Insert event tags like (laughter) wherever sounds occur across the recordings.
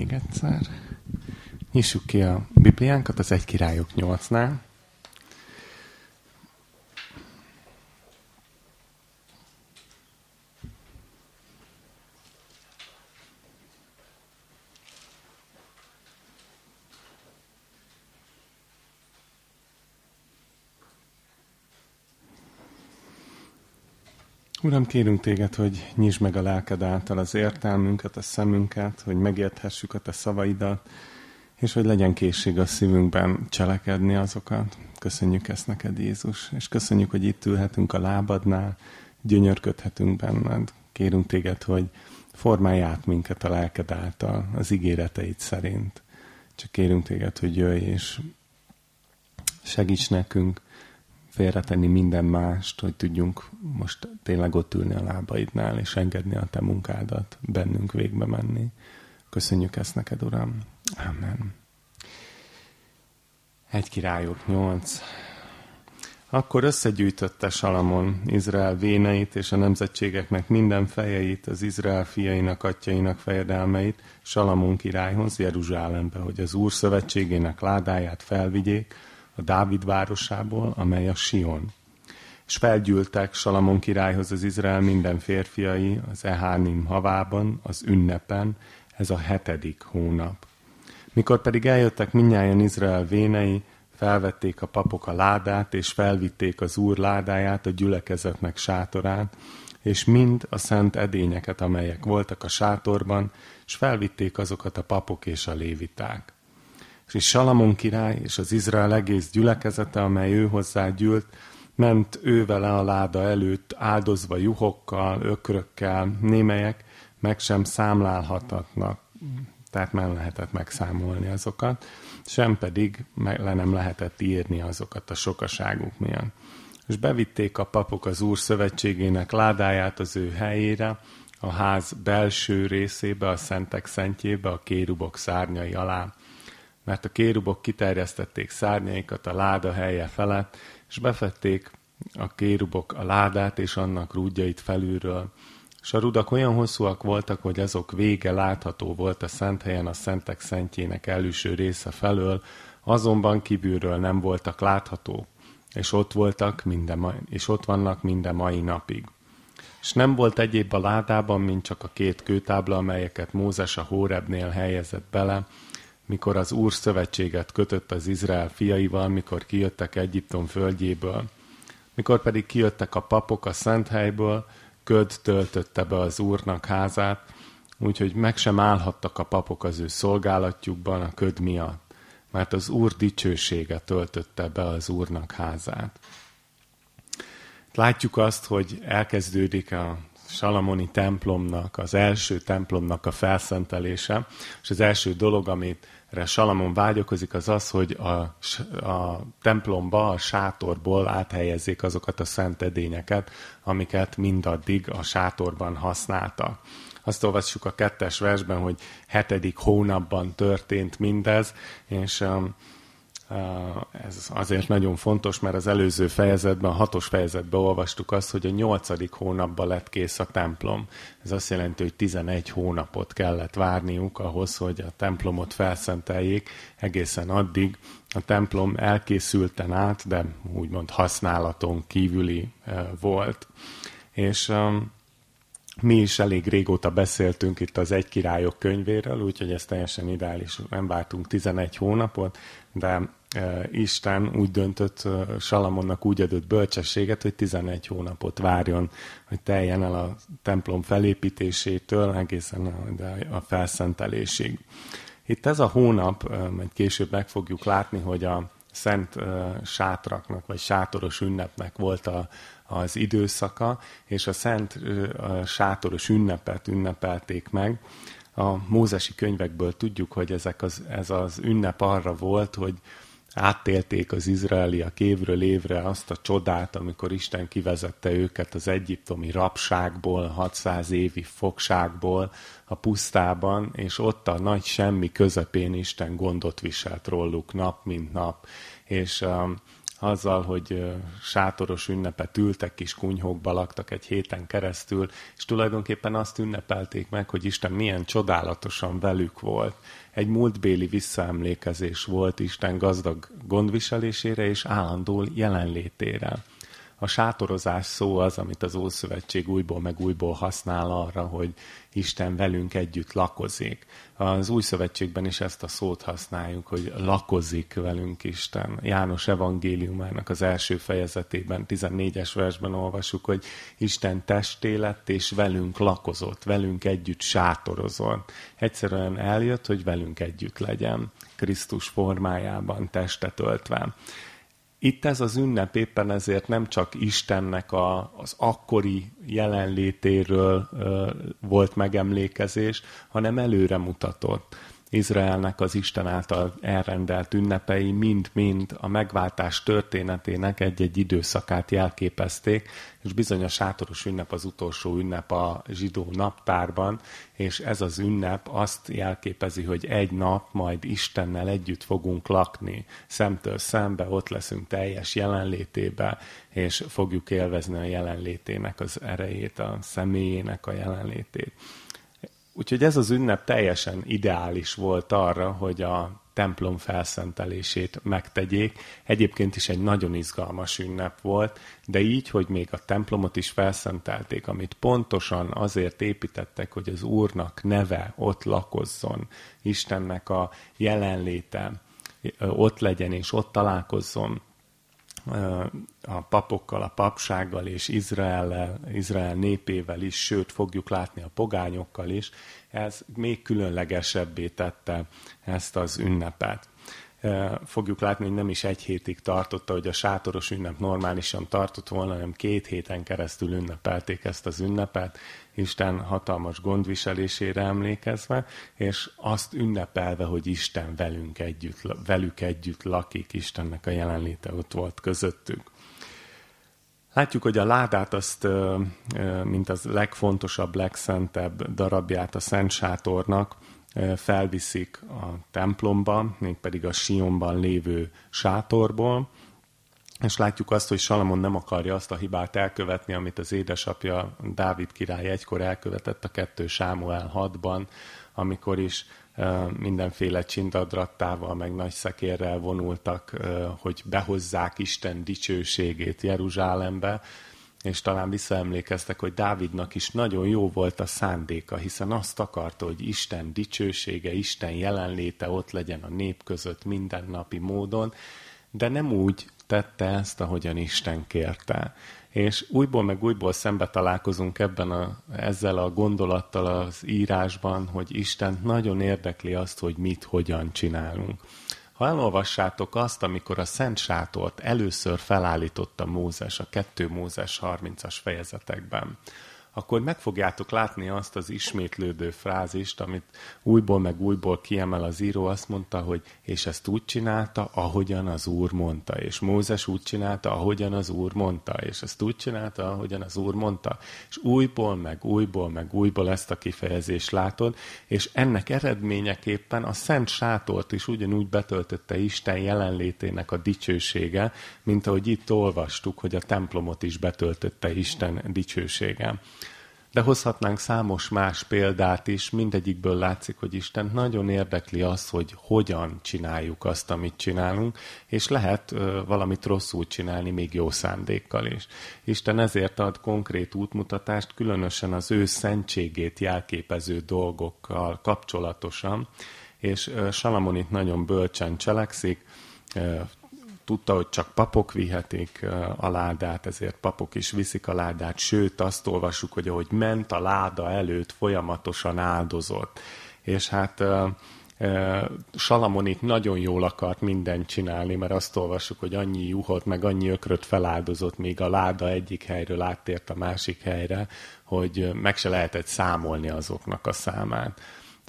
még egyszer. Nyissuk ki a Bibliánkat az Egy Királyok 8-nál. Uram, kérünk téged, hogy nyisd meg a lelked által az értelmünket, a szemünket, hogy megérthessük a te szavaidat, és hogy legyen készség a szívünkben cselekedni azokat. Köszönjük ezt neked, Jézus, és köszönjük, hogy itt ülhetünk a lábadnál, gyönyörködhetünk benned. Kérünk téged, hogy formálj át minket a lelked által, az ígéreteid szerint. Csak kérünk téged, hogy jöjj, és segíts nekünk, félretenni minden mást, hogy tudjunk most tényleg ott ülni a lábaidnál, és engedni a te munkádat bennünk végbe menni. Köszönjük ezt neked, Uram. Amen. Egy királyok nyolc. Akkor összegyűjtötte Salamon Izrael véneit és a nemzetségeknek minden fejeit, az Izrael fiainak, atyainak fejedelmeit Salamon királyhoz Jeruzsálembe, hogy az Úr szövetségének ládáját felvigyék, a Dávid városából, amely a Sion. És felgyűltek Salamon királyhoz az Izrael minden férfiai az Ehánim havában, az ünnepen, ez a hetedik hónap. Mikor pedig eljöttek minnyáján Izrael vénei, felvették a papok a ládát, és felvitték az úr ládáját a gyülekezetnek sátorán, és mind a szent edényeket, amelyek voltak a sátorban, és felvitték azokat a papok és a léviták és Salamon király és az Izrael egész gyülekezete, amely ő hozzá gyűlt, ment ő vele a láda előtt, áldozva juhokkal, ökrökkel, némelyek meg sem számlálhatatnak, tehát nem lehetett megszámolni azokat, sem pedig le nem lehetett írni azokat a sokaságuk miatt. És bevitték a papok az Úr szövetségének ládáját az ő helyére, a ház belső részébe, a szentek szentjébe, a kérubok szárnyai alá mert a kérubok kiterjesztették szárnyaikat a láda helye felett, és befették a kérubok a ládát és annak rúdjait felülről. És a rudak olyan hosszúak voltak, hogy azok vége látható volt a szent helyen a szentek szentjének előső része felől, azonban kívülről nem voltak láthatók, és ott voltak minden, és ott vannak minden mai napig. És nem volt egyéb a ládában, mint csak a két kőtábla, amelyeket Mózes a Hórebnél helyezett bele, mikor az Úr szövetséget kötött az Izrael fiaival, mikor kijöttek Egyiptom földjéből. Mikor pedig kijöttek a papok a szent helyből, köd töltötte be az Úrnak házát, úgyhogy meg sem állhattak a papok az ő szolgálatjukban a köd miatt, mert az Úr dicsősége töltötte be az Úrnak házát. Látjuk azt, hogy elkezdődik a Salamoni templomnak, az első templomnak a felszentelése, és az első dolog, amit Salamon vágyakozik, az az, hogy a, a templomba, a sátorból áthelyezzék azokat a szent edényeket, amiket mindaddig a sátorban használtak. Azt olvassuk a kettes versben, hogy hetedik hónapban történt mindez, és um, ez azért nagyon fontos, mert az előző fejezetben, a hatos fejezetben olvastuk azt, hogy a nyolcadik hónapban lett kész a templom. Ez azt jelenti, hogy 11 hónapot kellett várniuk ahhoz, hogy a templomot felszenteljék. Egészen addig a templom elkészülten át, de úgymond használaton kívüli volt. És mi is elég régóta beszéltünk itt az Egy Királyok könyvéről, úgyhogy ez teljesen ideális, nem vártunk 11 hónapot, de Isten úgy döntött, Salamonnak úgy adott bölcsességet, hogy 11 hónapot várjon, hogy teljen el a templom felépítésétől egészen a, a felszentelésig. Itt ez a hónap, majd később meg fogjuk látni, hogy a szent sátraknak, vagy sátoros ünnepnek volt a, az időszaka, és a szent a sátoros ünnepet ünnepelték meg. A mózesi könyvekből tudjuk, hogy ezek az, ez az ünnep arra volt, hogy áttélték az izraeliek évről évre azt a csodát, amikor Isten kivezette őket az egyiptomi rabságból, 600 évi fogságból a pusztában, és ott a nagy semmi közepén Isten gondot viselt róluk nap, mint nap. És um, azzal, hogy sátoros ünnepet ültek, kis kunyhókba laktak egy héten keresztül, és tulajdonképpen azt ünnepelték meg, hogy Isten milyen csodálatosan velük volt. Egy múltbéli visszaemlékezés volt Isten gazdag gondviselésére és állandó jelenlétére. A sátorozás szó az, amit az Ószövetség újból meg újból használ arra, hogy Isten velünk együtt lakozik. Az Új Szövetségben is ezt a szót használjuk, hogy lakozik velünk Isten. János evangéliumának az első fejezetében, 14-es versben olvasjuk, hogy Isten testé lett, és velünk lakozott, velünk együtt sátorozott. Egyszerűen eljött, hogy velünk együtt legyen, Krisztus formájában testet öltve. Itt ez az ünnep éppen ezért nem csak Istennek a, az akkori jelenlétéről ö, volt megemlékezés, hanem előre mutatott. Izraelnek az Isten által elrendelt ünnepei mind-mind a megváltás történetének egy-egy időszakát jelképezték, és bizony a sátoros ünnep az utolsó ünnep a zsidó naptárban, és ez az ünnep azt jelképezi, hogy egy nap majd Istennel együtt fogunk lakni, szemtől szembe, ott leszünk teljes jelenlétébe, és fogjuk élvezni a jelenlétének az erejét, a személyének a jelenlétét. Úgyhogy ez az ünnep teljesen ideális volt arra, hogy a templom felszentelését megtegyék. Egyébként is egy nagyon izgalmas ünnep volt, de így, hogy még a templomot is felszentelték, amit pontosan azért építettek, hogy az Úrnak neve ott lakozzon, Istennek a jelenléte ott legyen és ott találkozzon a papokkal, a papsággal és Izrael, Izrael népével is, sőt fogjuk látni a pogányokkal is, ez még különlegesebbé tette ezt az ünnepet. Fogjuk látni, hogy nem is egy hétig tartotta, hogy a sátoros ünnep normálisan tartott volna, hanem két héten keresztül ünnepelték ezt az ünnepet, Isten hatalmas gondviselésére emlékezve, és azt ünnepelve, hogy Isten velünk együtt, velük együtt lakik, Istennek a jelenléte ott volt közöttük. Látjuk, hogy a ládát azt, mint az legfontosabb, legszentebb darabját a Szent Sátornak felviszik a templomba, mégpedig a Sionban lévő sátorból, és látjuk azt, hogy Salamon nem akarja azt a hibát elkövetni, amit az édesapja Dávid király egykor elkövetett a kettő Sámuel 6-ban, amikor is mindenféle csindadrattával, meg nagy szekérrel vonultak, hogy behozzák Isten dicsőségét Jeruzsálembe, és talán visszaemlékeztek, hogy Dávidnak is nagyon jó volt a szándéka, hiszen azt akarta, hogy Isten dicsősége, Isten jelenléte ott legyen a nép között mindennapi módon, de nem úgy tette ezt, ahogyan Isten kérte. És újból meg újból szembe találkozunk ebben a, ezzel a gondolattal az írásban, hogy Isten nagyon érdekli azt, hogy mit, hogyan csinálunk. Ha elolvassátok azt, amikor a Szent Sátort először felállította Mózes a 2 Mózes 30-as fejezetekben, akkor meg fogjátok látni azt az ismétlődő frázist, amit újból meg újból kiemel az író, azt mondta, hogy és ezt úgy csinálta, ahogyan az Úr mondta, és Mózes úgy csinálta, ahogyan az Úr mondta, és ezt úgy csinálta, ahogyan az Úr mondta, és újból meg újból meg újból ezt a kifejezést látod, és ennek eredményeképpen a Szent Sátort is ugyanúgy betöltötte Isten jelenlétének a dicsősége, mint ahogy itt olvastuk, hogy a templomot is betöltötte Isten dicsősége. De hozhatnánk számos más példát is, mindegyikből látszik, hogy Isten nagyon érdekli az, hogy hogyan csináljuk azt, amit csinálunk, és lehet ö, valamit rosszul csinálni még jó szándékkal is. Isten ezért ad konkrét útmutatást, különösen az ő szentségét jelképező dolgokkal kapcsolatosan, és Salamon itt nagyon bölcsen cselekszik, tudta, hogy csak papok vihetik a ládát, ezért papok is viszik a ládát, sőt azt olvassuk, hogy ahogy ment a láda előtt, folyamatosan áldozott. És hát Salamon itt nagyon jól akart mindent csinálni, mert azt olvassuk, hogy annyi juhot, meg annyi ökröt feláldozott, még a láda egyik helyről áttért a másik helyre, hogy meg se lehetett számolni azoknak a számát.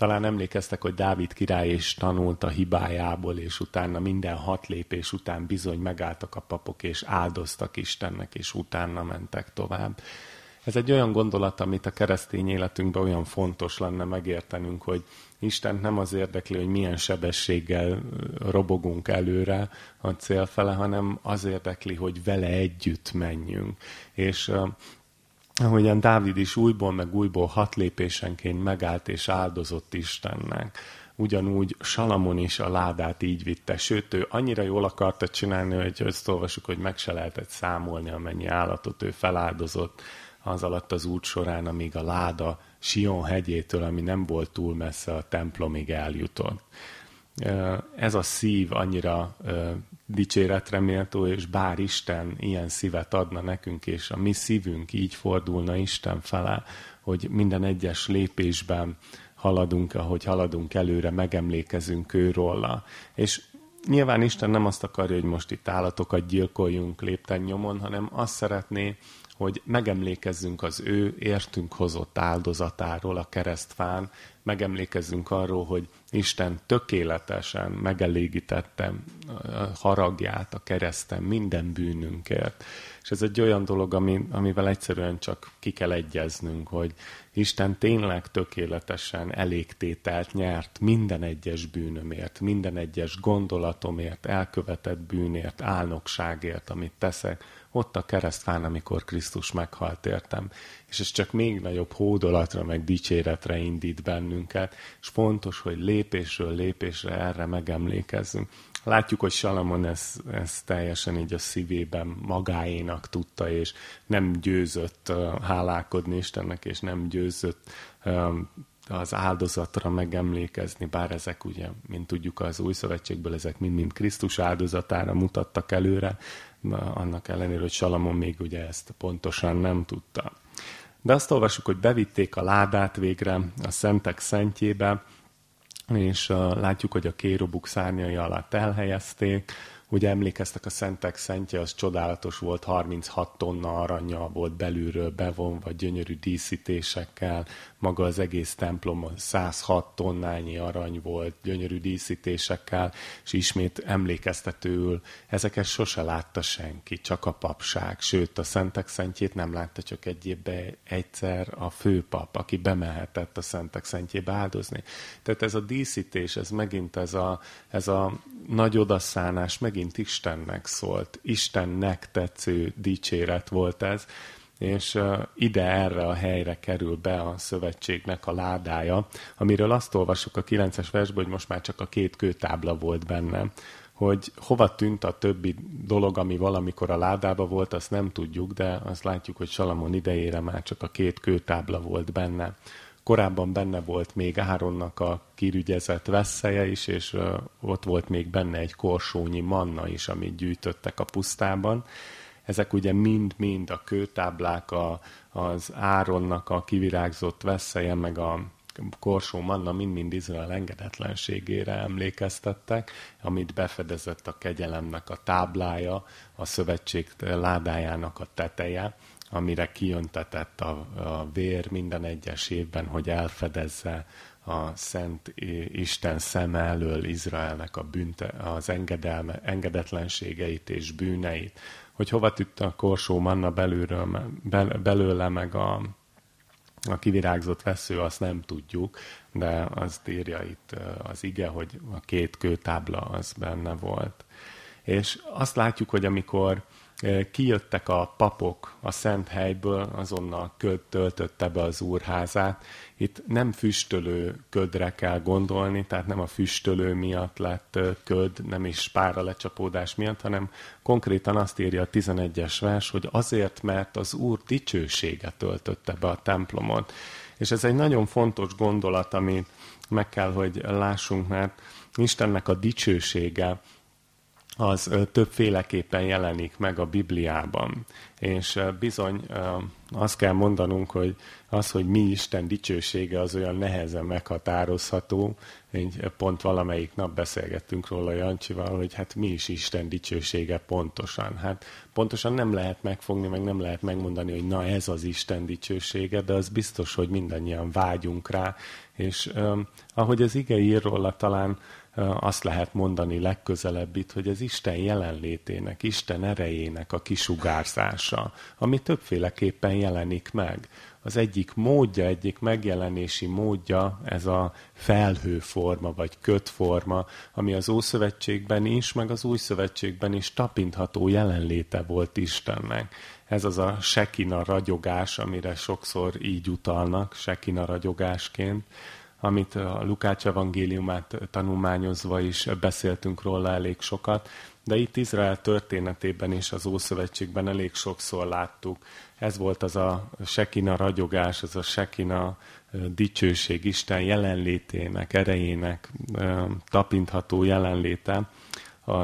Talán emlékeztek, hogy Dávid király is tanult a hibájából, és utána minden hat lépés után bizony megálltak a papok, és áldoztak Istennek, és utána mentek tovább. Ez egy olyan gondolat, amit a keresztény életünkben olyan fontos lenne megértenünk, hogy Isten nem az érdekli, hogy milyen sebességgel robogunk előre a célfele, hanem az érdekli, hogy vele együtt menjünk. És ahogyan Dávid is újból meg újból hat lépésenként megállt és áldozott Istennek, ugyanúgy Salamon is a ládát így vitte, sőt, ő annyira jól akarta csinálni, hogy ezt olvasjuk, hogy meg se lehetett számolni, amennyi állatot ő feláldozott az alatt az út során, amíg a láda Sion hegyétől, ami nem volt túl messze a templomig eljutott. Ez a szív annyira dicséretre méltó, és bár Isten ilyen szívet adna nekünk, és a mi szívünk így fordulna Isten fele, hogy minden egyes lépésben haladunk, ahogy haladunk előre, megemlékezünk őróla. És nyilván Isten nem azt akarja, hogy most itt állatokat gyilkoljunk lépten nyomon, hanem azt szeretné, hogy megemlékezzünk az ő értünk hozott áldozatáról a keresztfán, megemlékezzünk arról, hogy Isten tökéletesen megelégítette haragját a kereszten minden bűnünkért. És ez egy olyan dolog, ami, amivel egyszerűen csak ki kell egyeznünk, hogy Isten tényleg tökéletesen elégtételt nyert minden egyes bűnömért, minden egyes gondolatomért, elkövetett bűnért, álnokságért, amit teszek, ott a keresztfán, amikor Krisztus meghalt értem. És ez csak még nagyobb hódolatra, meg dicséretre indít bennünket, és fontos, hogy lépésről lépésre erre megemlékezzünk. Látjuk, hogy Salamon ezt, ezt teljesen így a szívében magáénak tudta, és nem győzött hálálkodni Istennek, és nem győzött az áldozatra megemlékezni, bár ezek ugye, mint tudjuk az új szövetségből, ezek mind-mind Krisztus áldozatára mutattak előre, annak ellenére, hogy Salamon még ugye ezt pontosan nem tudta. De azt olvasjuk, hogy bevitték a ládát végre a szentek szentjébe, és látjuk, hogy a kérubuk szárnyai alatt elhelyezték, Ugye emlékeztek, a Szentek Szentje az csodálatos volt, 36 tonna aranya volt belülről bevonva, gyönyörű díszítésekkel, maga az egész templom 106 tonnányi arany volt, gyönyörű díszítésekkel, és ismét emlékeztetőül ezeket sose látta senki, csak a papság, sőt a Szentek Szentjét nem látta csak egy évben egyszer a főpap, aki bemehetett a Szentek Szentjébe áldozni. Tehát ez a díszítés, ez megint ez a, ez a nagy odaszánás megint Istennek szólt. Istennek tetsző dicséret volt ez, és ide erre a helyre kerül be a szövetségnek a ládája, amiről azt olvasok a 9-es versből, hogy most már csak a két kőtábla volt benne. Hogy hova tűnt a többi dolog, ami valamikor a ládába volt, azt nem tudjuk, de azt látjuk, hogy Salamon idejére már csak a két kőtábla volt benne. Korábban benne volt még Áronnak a kirügyezett vesszeje is, és ott volt még benne egy korsónyi manna is, amit gyűjtöttek a pusztában. Ezek ugye mind-mind a kőtáblák, a, az Áronnak a kivirágzott vesszeje, meg a korsó manna mind-mind Izrael engedetlenségére emlékeztettek, amit befedezett a kegyelemnek a táblája, a szövetség ládájának a teteje, amire kijöntetett a, a vér minden egyes évben, hogy elfedezze a Szent Isten szem elől Izraelnek a bűnte, az engedelme, engedetlenségeit és bűneit. Hogy hova tűnt a korsó manna belülről, bel, belőle, meg a, a kivirágzott vesző, azt nem tudjuk, de azt írja itt az ige, hogy a két kőtábla az benne volt. És azt látjuk, hogy amikor kijöttek a papok a szent helyből, azonnal köd töltötte be az úrházát. Itt nem füstölő ködre kell gondolni, tehát nem a füstölő miatt lett köd, nem is pára lecsapódás miatt, hanem konkrétan azt írja a 11-es vers, hogy azért, mert az úr dicsősége töltötte be a templomot. És ez egy nagyon fontos gondolat, amit meg kell, hogy lássunk, mert Istennek a dicsősége az többféleképpen jelenik meg a Bibliában. És bizony azt kell mondanunk, hogy az, hogy mi Isten dicsősége, az olyan nehezen meghatározható. Így pont valamelyik nap beszélgettünk róla Jancsival, hogy hát mi is Isten dicsősége pontosan. Hát pontosan nem lehet megfogni, meg nem lehet megmondani, hogy na ez az Isten dicsősége, de az biztos, hogy mindannyian vágyunk rá. És ahogy az ige ír róla, talán azt lehet mondani legközelebb itt, hogy az Isten jelenlétének, Isten erejének a kisugárzása ami többféleképpen jelenik meg. Az egyik módja, egyik megjelenési módja ez a felhőforma, vagy kötforma, ami az Ószövetségben is, meg az Új Szövetségben is tapintható jelenléte volt Istennek. Ez az a sekina ragyogás, amire sokszor így utalnak, sekina ragyogásként, amit a Lukács evangéliumát tanulmányozva is beszéltünk róla elég sokat, de itt Izrael történetében is az Ószövetségben elég sokszor láttuk. Ez volt az a sekina ragyogás, az a sekina dicsőség, Isten jelenlétének, erejének tapintható jelenléte, a,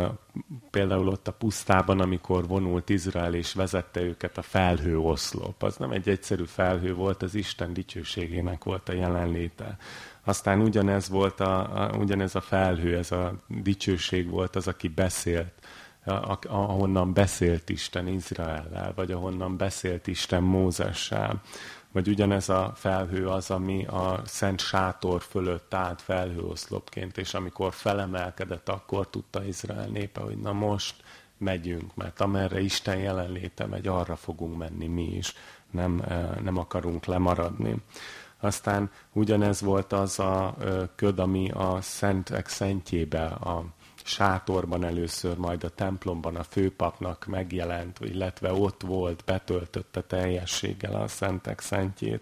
például ott a pusztában, amikor vonult Izrael és vezette őket a felhő oszlop. Az nem egy egyszerű felhő volt, az Isten dicsőségének volt a jelenléte. Aztán ugyanez volt a, a, ugyanez a felhő, ez a dicsőség volt az, aki beszélt, ahonnan beszélt Isten Izraellel, vagy ahonnan beszélt Isten Mózessel vagy ugyanez a felhő az, ami a szent sátor fölött állt felhőoszlopként, és amikor felemelkedett, akkor tudta Izrael népe, hogy na most megyünk, mert amerre Isten jelenléte megy, arra fogunk menni mi is, nem, eh, nem akarunk lemaradni. Aztán ugyanez volt az a köd, ami a szentek szentjébe, a sátorban először, majd a templomban a főpapnak megjelent, illetve ott volt, betöltötte teljességgel a szentek szentjét.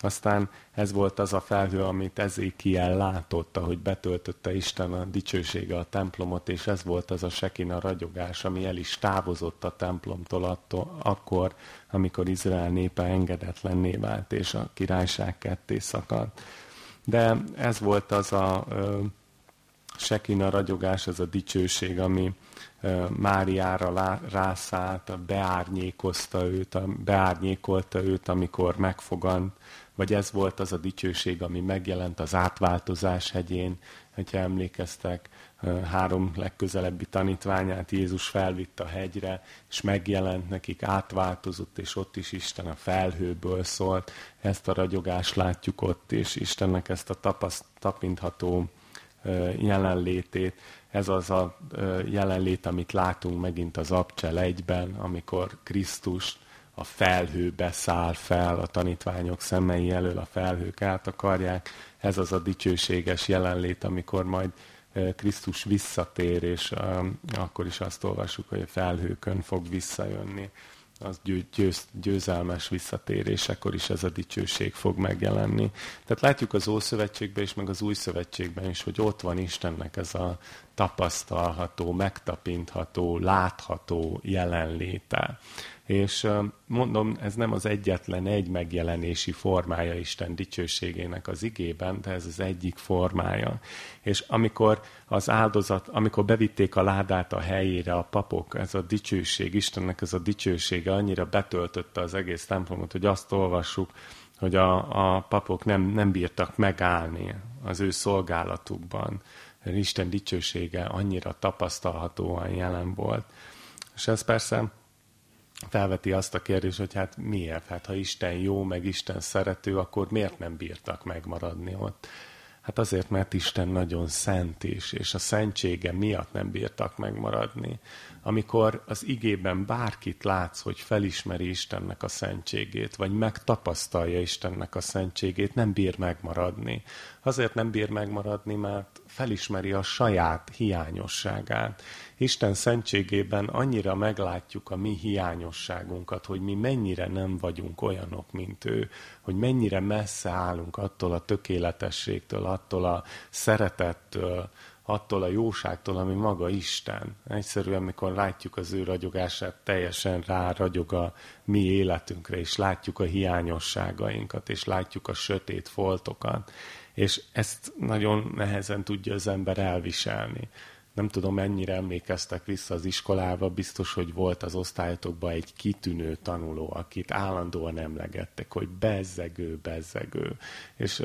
Aztán ez volt az a felhő, amit Ezékiel látott, ahogy betöltötte Isten a dicsősége a templomot, és ez volt az a sekina ragyogás, ami el is távozott a templomtól attól, akkor, amikor Izrael népe engedetlenné vált, és a királyság ketté szakadt. De ez volt az a ö, sekina ragyogás, ez a dicsőség, ami Máriára rászállt, beárnyékozta őt, beárnyékolta őt, amikor megfogant, vagy ez volt az a dicsőség, ami megjelent az átváltozás hegyén, hogyha emlékeztek, három legközelebbi tanítványát Jézus felvitt a hegyre, és megjelent nekik, átváltozott, és ott is Isten a felhőből szólt. Ezt a ragyogást látjuk ott, és Istennek ezt a tapaszt, tapintható jelenlétét. Ez az a jelenlét, amit látunk megint az Abcsel egyben, amikor Krisztus a felhőbe száll fel, a tanítványok szemei elől a felhők átakarják. Ez az a dicsőséges jelenlét, amikor majd Krisztus visszatér, és akkor is azt olvassuk, hogy a felhőkön fog visszajönni az győz, győzelmes visszatérésekor is ez a dicsőség fog megjelenni. Tehát látjuk az Ószövetségben is, meg az Új Szövetségben is, hogy ott van Istennek ez a tapasztalható, megtapintható, látható jelenléte. És mondom, ez nem az egyetlen egy megjelenési formája Isten dicsőségének az igében, de ez az egyik formája. És amikor az áldozat, amikor bevitték a ládát a helyére a papok, ez a dicsőség, Istennek ez a dicsősége annyira betöltötte az egész templomot, hogy azt olvassuk, hogy a, a papok nem, nem bírtak megállni az ő szolgálatukban. Isten dicsősége annyira tapasztalhatóan jelen volt. És ez persze felveti azt a kérdést, hogy hát miért? Hát ha Isten jó, meg Isten szerető, akkor miért nem bírtak megmaradni ott? Hát azért, mert Isten nagyon szent is, és a szentsége miatt nem bírtak megmaradni. Amikor az igében bárkit látsz, hogy felismeri Istennek a szentségét, vagy megtapasztalja Istennek a szentségét, nem bír megmaradni. Azért nem bír megmaradni, mert felismeri a saját hiányosságát. Isten szentségében annyira meglátjuk a mi hiányosságunkat, hogy mi mennyire nem vagyunk olyanok, mint ő, hogy mennyire messze állunk attól a tökéletességtől, attól a szeretettől, attól a jóságtól, ami maga Isten. Egyszerűen, amikor látjuk az ő ragyogását, teljesen ráragyog a mi életünkre, és látjuk a hiányosságainkat, és látjuk a sötét foltokat. És ezt nagyon nehezen tudja az ember elviselni nem tudom mennyire emlékeztek vissza az iskolába, biztos, hogy volt az osztályotokban egy kitűnő tanuló, akit állandóan emlegettek, hogy bezzegő, bezzegő. És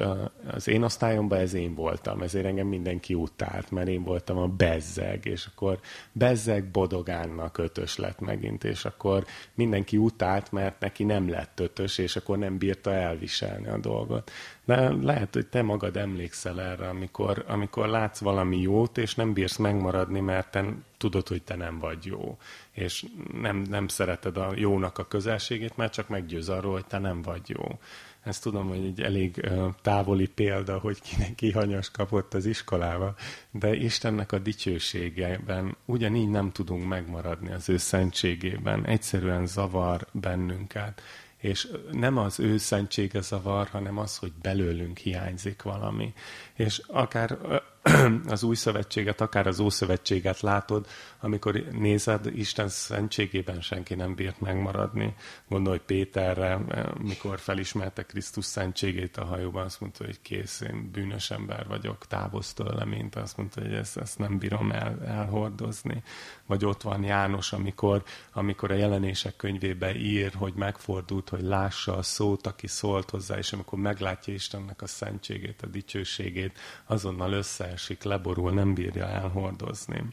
az én osztályomban ez én voltam, ezért engem mindenki utált, mert én voltam a bezzeg, és akkor bezzeg bodogánnak ötös lett megint, és akkor mindenki utált, mert neki nem lett ötös, és akkor nem bírta elviselni a dolgot. De lehet, hogy te magad emlékszel erre, amikor, amikor látsz valami jót, és nem bírsz megmaradni, mert te tudod, hogy te nem vagy jó. És nem, nem szereted a jónak a közelségét, mert csak meggyőz arról, hogy te nem vagy jó. Ezt tudom, hogy egy elég távoli példa, hogy kinek kihanyas kapott az iskolába, de Istennek a dicsőségében ugyanígy nem tudunk megmaradni az ő szentségében. Egyszerűen zavar bennünket és nem az ő szentsége zavar, hanem az, hogy belőlünk hiányzik valami. És akár (clears throat) az új szövetséget, akár az ószövetséget látod, amikor nézed, Isten szentségében senki nem bírt megmaradni. Gondolj Péterre, mikor felismerte Krisztus szentségét a hajóban, azt mondta, hogy kész, én bűnös ember vagyok, távozz tőlem, mint azt mondta, hogy ezt, ezt nem bírom el, elhordozni. Vagy ott van János, amikor, amikor a jelenések könyvébe ír, hogy megfordult, hogy lássa a szót, aki szólt hozzá, és amikor meglátja Istennek a szentségét, a dicsőségét, azonnal összeesik, leborul, nem bírja elhordozni.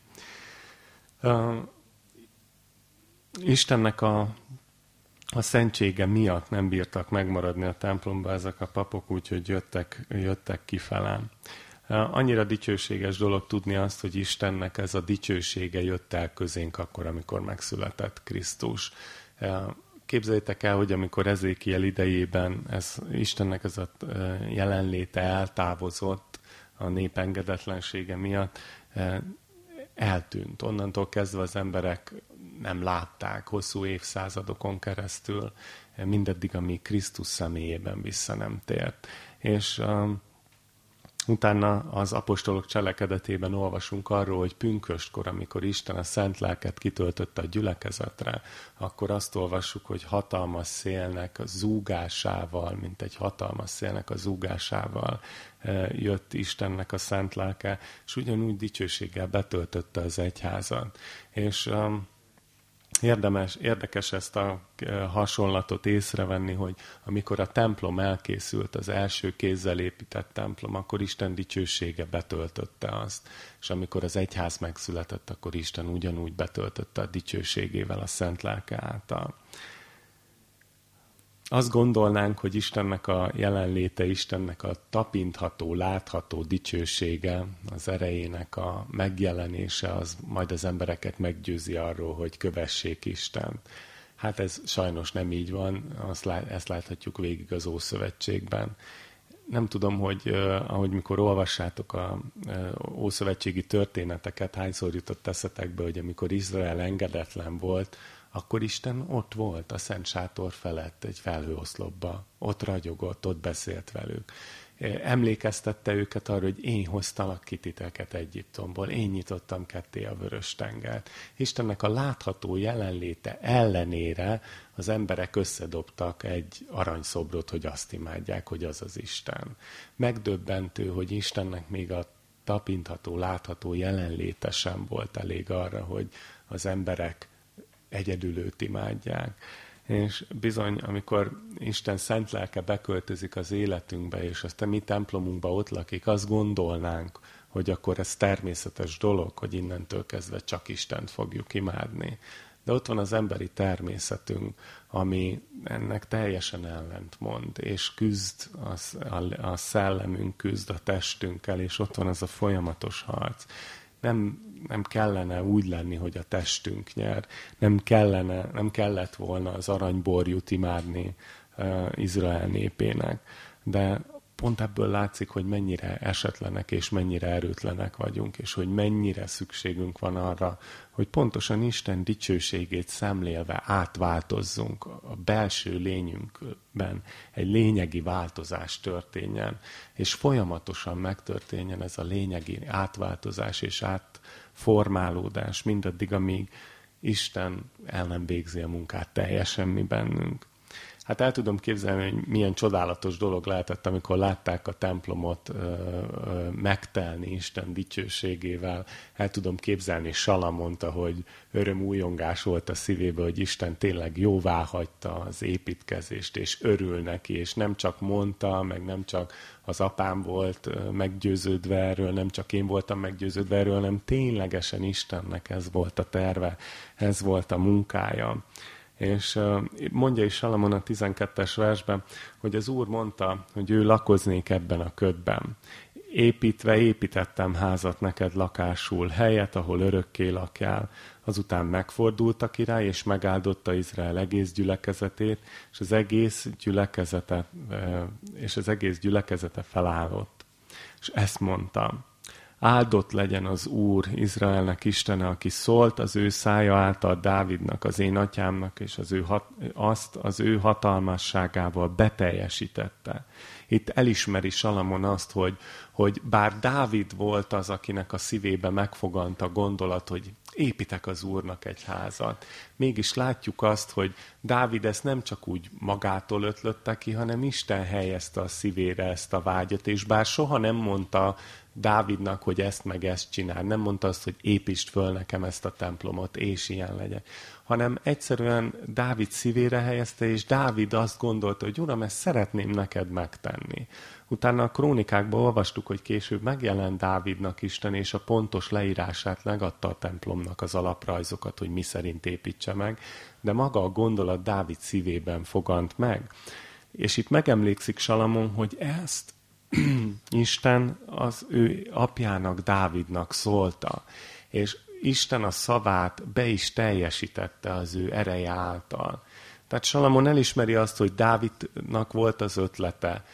Uh, Istennek a, a szentsége miatt nem bírtak megmaradni a templomba ezek a papok, úgyhogy jöttek, jöttek kifele. Uh, annyira dicsőséges dolog tudni azt, hogy Istennek ez a dicsősége jött el közénk akkor, amikor megszületett Krisztus. Uh, képzeljétek el, hogy amikor Ezékiel idejében ez, Istennek ez a jelenléte eltávozott a nép engedetlensége miatt, eltűnt. Onnantól kezdve az emberek nem látták hosszú évszázadokon keresztül, mindeddig, amíg Krisztus személyében vissza nem tért. És um, utána az apostolok cselekedetében olvasunk arról, hogy pünköstkor, amikor Isten a szent lelket kitöltötte a gyülekezetre, akkor azt olvassuk, hogy hatalmas szélnek a zúgásával, mint egy hatalmas szélnek a zúgásával jött Istennek a szent lelke, és ugyanúgy dicsőséggel betöltötte az egyházat. És um, Érdemes, érdekes ezt a hasonlatot észrevenni, hogy amikor a templom elkészült, az első kézzel épített templom, akkor Isten dicsősége betöltötte azt. És amikor az egyház megszületett, akkor Isten ugyanúgy betöltötte a dicsőségével a szent lelke által azt gondolnánk, hogy Istennek a jelenléte, Istennek a tapintható, látható dicsősége, az erejének a megjelenése, az majd az embereket meggyőzi arról, hogy kövessék Isten. Hát ez sajnos nem így van, azt lát, ezt láthatjuk végig az Ószövetségben. Nem tudom, hogy uh, ahogy mikor olvassátok a uh, Ószövetségi történeteket, hányszor jutott eszetekbe, hogy amikor Izrael engedetlen volt, akkor Isten ott volt a Szent Sátor felett egy felhőoszlopba, ott ragyogott, ott beszélt velük. Emlékeztette őket arra, hogy én hoztalak ki titeket Egyiptomból, én nyitottam ketté a vörös tengert. Istennek a látható jelenléte ellenére az emberek összedobtak egy aranyszobrot, hogy azt imádják, hogy az az Isten. Megdöbbentő, hogy Istennek még a tapintható, látható jelenléte sem volt elég arra, hogy az emberek egyedül őt imádják. És bizony, amikor Isten szent lelke beköltözik az életünkbe, és azt a mi templomunkba ott lakik, azt gondolnánk, hogy akkor ez természetes dolog, hogy innentől kezdve csak Istent fogjuk imádni. De ott van az emberi természetünk, ami ennek teljesen ellentmond, és küzd, a, a, a szellemünk küzd a testünkkel, és ott van ez a folyamatos harc nem, nem kellene úgy lenni, hogy a testünk nyer. Nem, kellene, nem kellett volna az aranyborjút imádni uh, Izrael népének. De pont ebből látszik, hogy mennyire esetlenek és mennyire erőtlenek vagyunk, és hogy mennyire szükségünk van arra, hogy pontosan Isten dicsőségét szemlélve átváltozzunk a belső lényünkben, egy lényegi változás történjen, és folyamatosan megtörténjen ez a lényegi átváltozás és átformálódás mindaddig, amíg Isten el nem végzi a munkát teljesen mi bennünk. Hát el tudom képzelni, hogy milyen csodálatos dolog lehetett, amikor látták a templomot ö, ö, megtelni Isten dicsőségével. El tudom képzelni Salamont, hogy öröm újongás volt a szívébe, hogy Isten tényleg jóvá hagyta az építkezést, és örül neki, és nem csak mondta, meg nem csak az apám volt meggyőződve erről, nem csak én voltam meggyőződve erről, hanem ténylegesen Istennek ez volt a terve, ez volt a munkája És mondja is Salamon a 12-es versben, hogy az Úr mondta, hogy ő lakoznék ebben a ködben. Építve építettem házat neked lakásul, helyet, ahol örökké lakjál. Azután megfordult a király, és megáldotta Izrael egész gyülekezetét, és az egész gyülekezete, és az egész gyülekezete felállott. És ezt mondtam. Áldott legyen az Úr, Izraelnek Istene, aki szólt az ő szája által Dávidnak, az én atyámnak, és az ő hat, azt az ő hatalmasságával beteljesítette. Itt elismeri Salamon azt, hogy, hogy bár Dávid volt az, akinek a szívébe megfogant a gondolat, hogy építek az Úrnak egy házat. Mégis látjuk azt, hogy Dávid ezt nem csak úgy magától ötlötte ki, hanem Isten helyezte a szívére ezt a vágyat, és bár soha nem mondta Dávidnak, hogy ezt meg ezt csinál. Nem mondta azt, hogy építsd föl nekem ezt a templomot, és ilyen legyen. Hanem egyszerűen Dávid szívére helyezte, és Dávid azt gondolta, hogy Uram, ezt szeretném neked megtenni. Utána a krónikákban olvastuk, hogy később megjelent Dávidnak Isten, és a pontos leírását megadta a templomnak az alaprajzokat, hogy mi szerint építse meg, de maga a gondolat Dávid szívében fogant meg. És itt megemlékszik Salamon, hogy ezt (clears throat) Isten az ő apjának, Dávidnak szólta, és Isten a szavát be is teljesítette az ő ereje által. Tehát Salamon elismeri azt, hogy Dávidnak volt az ötlete,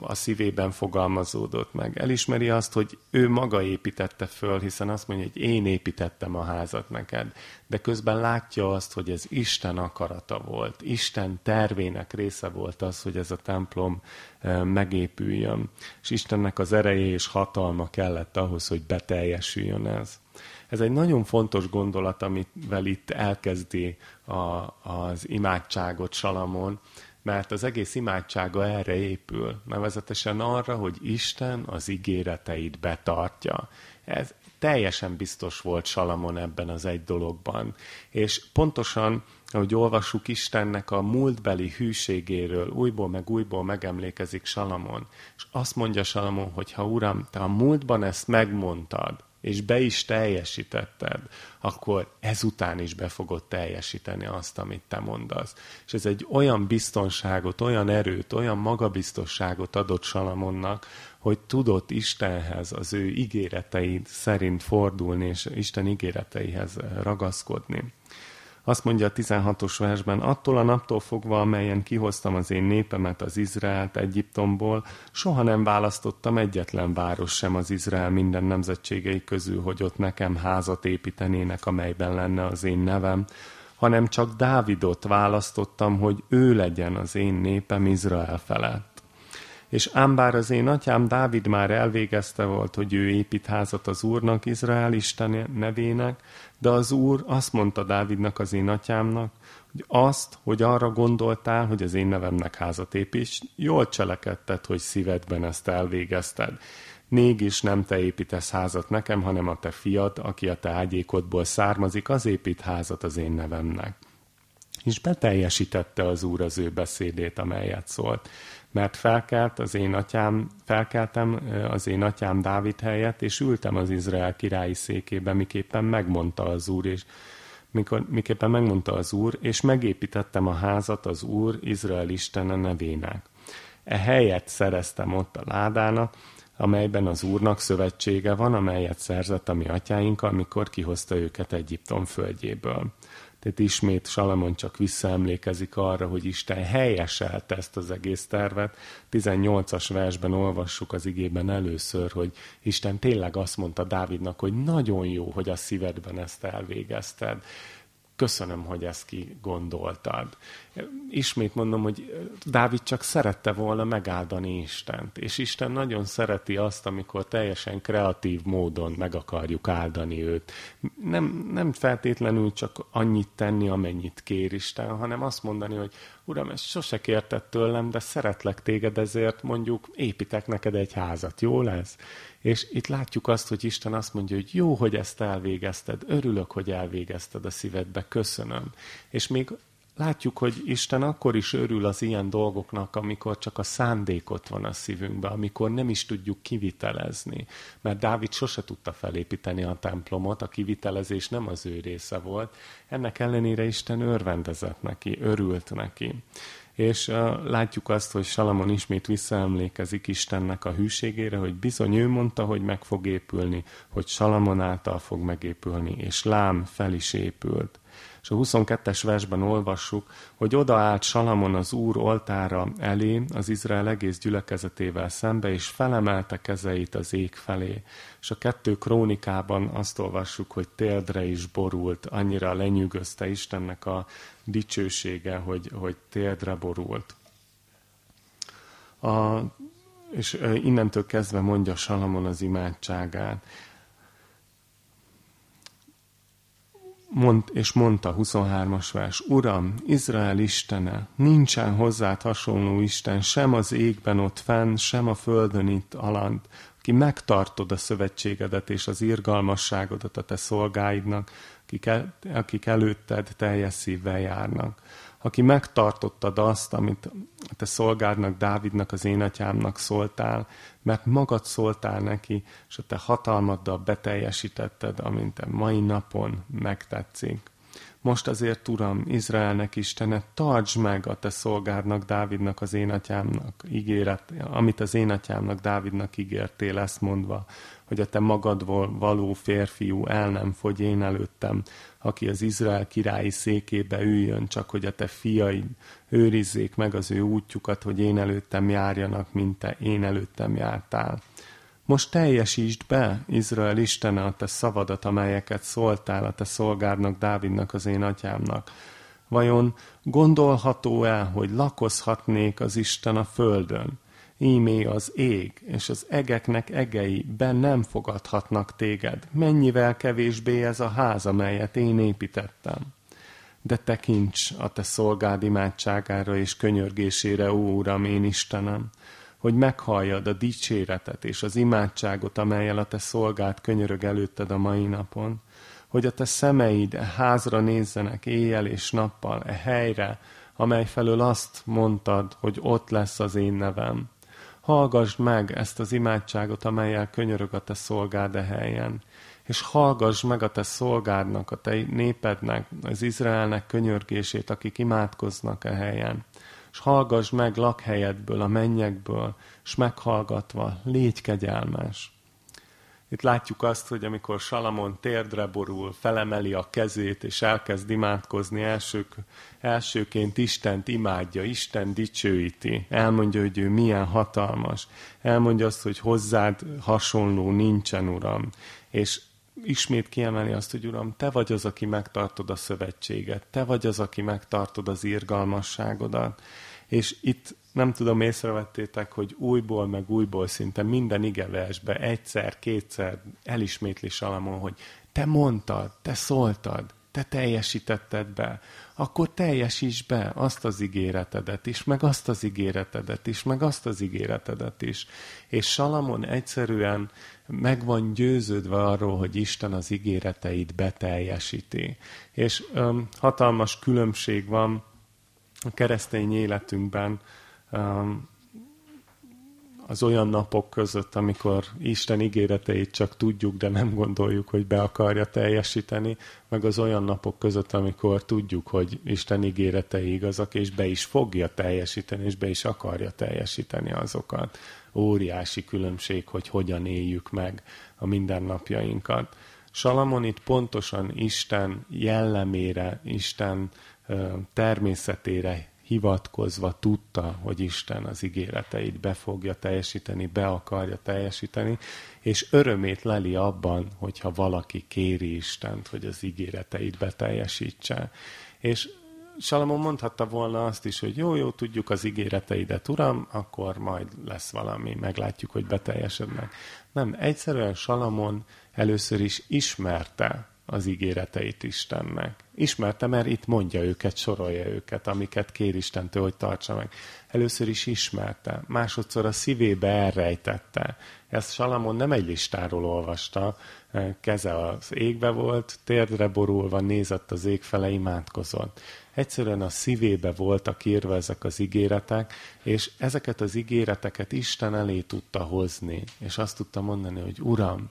a szívében fogalmazódott meg. Elismeri azt, hogy ő maga építette föl, hiszen azt mondja, hogy én építettem a házat neked. De közben látja azt, hogy ez Isten akarata volt. Isten tervének része volt az, hogy ez a templom megépüljön. És Istennek az ereje és hatalma kellett ahhoz, hogy beteljesüljön ez. Ez egy nagyon fontos gondolat, amivel itt elkezdi a, az imádságot Salamon, mert az egész imádsága erre épül, nevezetesen arra, hogy Isten az ígéreteit betartja. Ez teljesen biztos volt Salamon ebben az egy dologban. És pontosan, ahogy olvassuk Istennek a múltbeli hűségéről, újból meg újból megemlékezik Salamon, és azt mondja Salamon, hogy ha Uram, te a múltban ezt megmondtad, és be is teljesítetted, akkor ezután is be fogod teljesíteni azt, amit te mondasz. És ez egy olyan biztonságot, olyan erőt, olyan magabiztosságot adott Salamonnak, hogy tudott Istenhez, az ő ígéretei szerint fordulni, és Isten ígéreteihez ragaszkodni. Azt mondja a 16-os versben, attól a naptól fogva, amelyen kihoztam az én népemet, az Izraelt Egyiptomból, soha nem választottam egyetlen város sem az Izrael minden nemzetségei közül, hogy ott nekem házat építenének, amelyben lenne az én nevem, hanem csak Dávidot választottam, hogy ő legyen az én népem Izrael felett. És ám bár az én atyám Dávid már elvégezte volt, hogy ő épít házat az Úrnak, Izrael Isten nevének, de az Úr azt mondta Dávidnak, az én atyámnak, hogy azt, hogy arra gondoltál, hogy az én nevemnek házat építs, jól cselekedted, hogy szívedben ezt elvégezted. Mégis nem te építesz házat nekem, hanem a te fiad, aki a te ágyékodból származik, az épít házat az én nevemnek. És beteljesítette az Úr az ő beszédét, amelyet szólt mert felkelt az én atyám, felkeltem az én atyám Dávid helyett, és ültem az Izrael királyi székébe, miképpen megmondta az Úr, és mikor, miképpen megmondta az Úr, és megépítettem a házat az Úr Izrael Istene nevének. E helyet szereztem ott a ládának, amelyben az Úrnak szövetsége van, amelyet szerzett a mi atyáinkkal, amikor kihozta őket Egyiptom földjéből. Tehát ismét Salamon csak visszaemlékezik arra, hogy Isten helyeselte ezt az egész tervet. 18-as versben olvassuk az igében először, hogy Isten tényleg azt mondta Dávidnak, hogy nagyon jó, hogy a szívedben ezt elvégezted köszönöm, hogy ezt ki gondoltad. Ismét mondom, hogy Dávid csak szerette volna megáldani Istent, és Isten nagyon szereti azt, amikor teljesen kreatív módon meg akarjuk áldani őt. Nem, nem feltétlenül csak annyit tenni, amennyit kér Isten, hanem azt mondani, hogy Uram, ezt sose kérted tőlem, de szeretlek téged, ezért mondjuk építek neked egy házat, jó lesz? És itt látjuk azt, hogy Isten azt mondja, hogy jó, hogy ezt elvégezted, örülök, hogy elvégezted a szívedbe, köszönöm. És még látjuk, hogy Isten akkor is örül az ilyen dolgoknak, amikor csak a szándékot van a szívünkben, amikor nem is tudjuk kivitelezni. Mert Dávid sose tudta felépíteni a templomot, a kivitelezés nem az ő része volt. Ennek ellenére Isten örvendezett neki, örült neki. És látjuk azt, hogy Salamon ismét visszaemlékezik Istennek a hűségére, hogy bizony ő mondta, hogy meg fog épülni, hogy Salamon által fog megépülni, és lám fel is épült. És a 22-es versben olvassuk, hogy odaállt Salamon az Úr oltára elé, az Izrael egész gyülekezetével szembe, és felemelte kezeit az ég felé. És a kettő krónikában azt olvassuk, hogy téldre is borult, annyira lenyűgözte Istennek a dicsősége, hogy, hogy téldre borult. A, és innentől kezdve mondja Salamon az imádságát. Mond, és mondta 23-as vers, Uram, Izrael Istene, nincsen hozzád hasonló Isten, sem az égben ott fenn, sem a földön itt alant, aki megtartod a szövetségedet és az irgalmasságodat a te szolgáidnak, akik, el, akik előtted teljes szívvel járnak. Aki megtartottad azt, amit te szolgádnak, Dávidnak, az én atyámnak szóltál, mert magad szóltál neki, és a te hatalmaddal beteljesítetted, amint te mai napon megtetszik. Most azért, Uram, Izraelnek Istene, tartsd meg a te szolgádnak, Dávidnak, az én atyámnak ígéret, amit az én atyámnak, Dávidnak ígértél, ezt mondva, hogy a te magadból való férfiú el nem fogy én előttem, aki az Izrael királyi székébe üljön, csak hogy a te fiaid őrizzék meg az ő útjukat, hogy én előttem járjanak, mint te én előttem jártál. Most teljesítsd be, Izrael Istene, a te szavadat, amelyeket szóltál a te szolgádnak, Dávidnak, az én atyámnak. Vajon gondolható el, hogy lakozhatnék az Isten a földön? Ímé az ég, és az egeknek egei ben nem fogadhatnak téged. Mennyivel kevésbé ez a ház, amelyet én építettem. De tekints a te szolgád imádságára és könyörgésére, ó Uram, én Istenem, hogy meghalljad a dicséretet és az imádságot, amelyel a te szolgád könyörög előtted a mai napon, hogy a te szemeid e házra nézzenek éjjel és nappal, e helyre, amely felől azt mondtad, hogy ott lesz az én nevem. Hallgassd meg ezt az imádságot, amelyel könyörög a te szolgád e helyen, és hallgass meg a te szolgádnak, a te népednek, az Izraelnek könyörgését, akik imádkoznak e helyen és hallgass meg lakhelyedből, a mennyekből, és meghallgatva, légy kegyelmes. Itt látjuk azt, hogy amikor Salamon térdre borul, felemeli a kezét, és elkezd imádkozni, elsők, elsőként Istent imádja, Isten dicsőíti, elmondja, hogy ő milyen hatalmas, elmondja azt, hogy hozzád hasonló nincsen, Uram, és ismét kiemeli azt, hogy Uram, Te vagy az, aki megtartod a szövetséget, Te vagy az, aki megtartod az irgalmasságodat. És itt nem tudom, észrevettétek, hogy újból meg újból szinte minden igeversbe egyszer, kétszer elismétli Salamon, hogy Te mondtad, Te szóltad, Te teljesítetted be, akkor teljesíts be azt az ígéretedet is, meg azt az ígéretedet is, meg azt az ígéretedet is. És Salamon egyszerűen meg van győződve arról, hogy Isten az ígéreteit beteljesíti. És um, hatalmas különbség van a keresztény életünkben um, az olyan napok között, amikor Isten ígéreteit csak tudjuk, de nem gondoljuk, hogy be akarja teljesíteni, meg az olyan napok között, amikor tudjuk, hogy Isten ígéretei igazak, és be is fogja teljesíteni, és be is akarja teljesíteni azokat. Óriási különbség, hogy hogyan éljük meg a mindennapjainkat. Salamon itt pontosan Isten jellemére, Isten természetére hivatkozva tudta, hogy Isten az ígéreteit be fogja teljesíteni, be akarja teljesíteni, és örömét leli abban, hogyha valaki kéri Istent, hogy az ígéreteit beteljesítse. És Salamon mondhatta volna azt is, hogy jó, jó, tudjuk az ígéreteidet, Uram, akkor majd lesz valami, meglátjuk, hogy beteljesednek. Nem, egyszerűen Salamon először is ismerte az ígéreteit Istennek. Ismerte, mert itt mondja őket, sorolja őket, amiket kér Istentől, hogy tartsa meg. Először is ismerte, másodszor a szívébe elrejtette. Ezt Salamon nem egy listáról olvasta, keze az égbe volt, térdre borulva nézett az ég fele, imádkozott. Egyszerűen a szívébe voltak írva ezek az ígéretek, és ezeket az ígéreteket Isten elé tudta hozni, és azt tudta mondani, hogy Uram,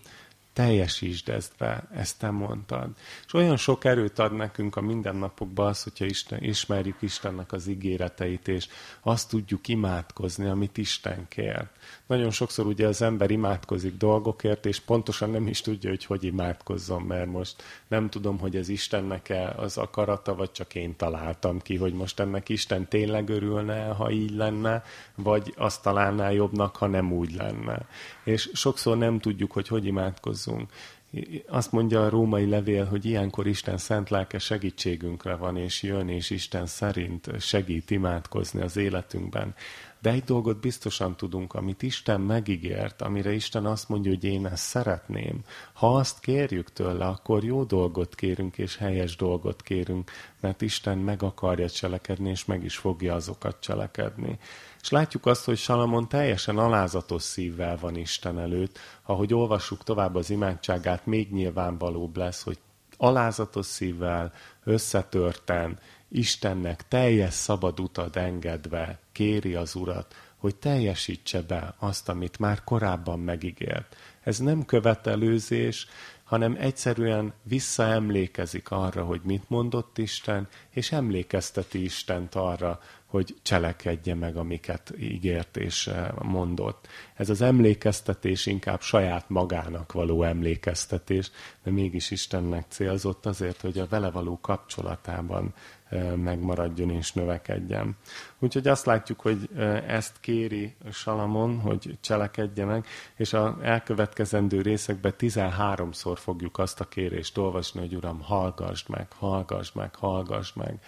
teljesítsd ezt be, ezt te mondtad. És olyan sok erőt ad nekünk a mindennapokban az, hogyha Isten, ismerjük Istennek az ígéreteit, és azt tudjuk imádkozni, amit Isten kér. Nagyon sokszor ugye az ember imádkozik dolgokért, és pontosan nem is tudja, hogy hogy imádkozzon, mert most nem tudom, hogy ez Istennek-e az akarata, vagy csak én találtam ki, hogy most ennek Isten tényleg örülne, ha így lenne, vagy azt találná jobbnak, ha nem úgy lenne. És sokszor nem tudjuk, hogy hogy imádkozzunk. Azt mondja a római levél, hogy ilyenkor Isten szent lelke segítségünkre van, és jön, és Isten szerint segít imádkozni az életünkben. De egy dolgot biztosan tudunk, amit Isten megígért, amire Isten azt mondja, hogy én ezt szeretném. Ha azt kérjük tőle, akkor jó dolgot kérünk, és helyes dolgot kérünk, mert Isten meg akarja cselekedni, és meg is fogja azokat cselekedni. És látjuk azt, hogy Salamon teljesen alázatos szívvel van Isten előtt, ahogy olvassuk tovább az imádságát, még nyilvánvalóbb lesz, hogy alázatos szívvel, összetörten, Istennek teljes szabad utat engedve kéri az Urat, hogy teljesítse be azt, amit már korábban megígért. Ez nem követelőzés, hanem egyszerűen visszaemlékezik arra, hogy mit mondott Isten, és emlékezteti Istent arra, hogy cselekedje meg, amiket ígért és eh, mondott. Ez az emlékeztetés inkább saját magának való emlékeztetés, de mégis Istennek célzott azért, hogy a vele való kapcsolatában eh, megmaradjon és növekedjen. Úgyhogy azt látjuk, hogy eh, ezt kéri Salamon, hogy cselekedje meg, és a elkövetkezendő részekben 13-szor fogjuk azt a kérést olvasni, hogy Uram, hallgassd meg, hallgassd meg, hallgassd meg.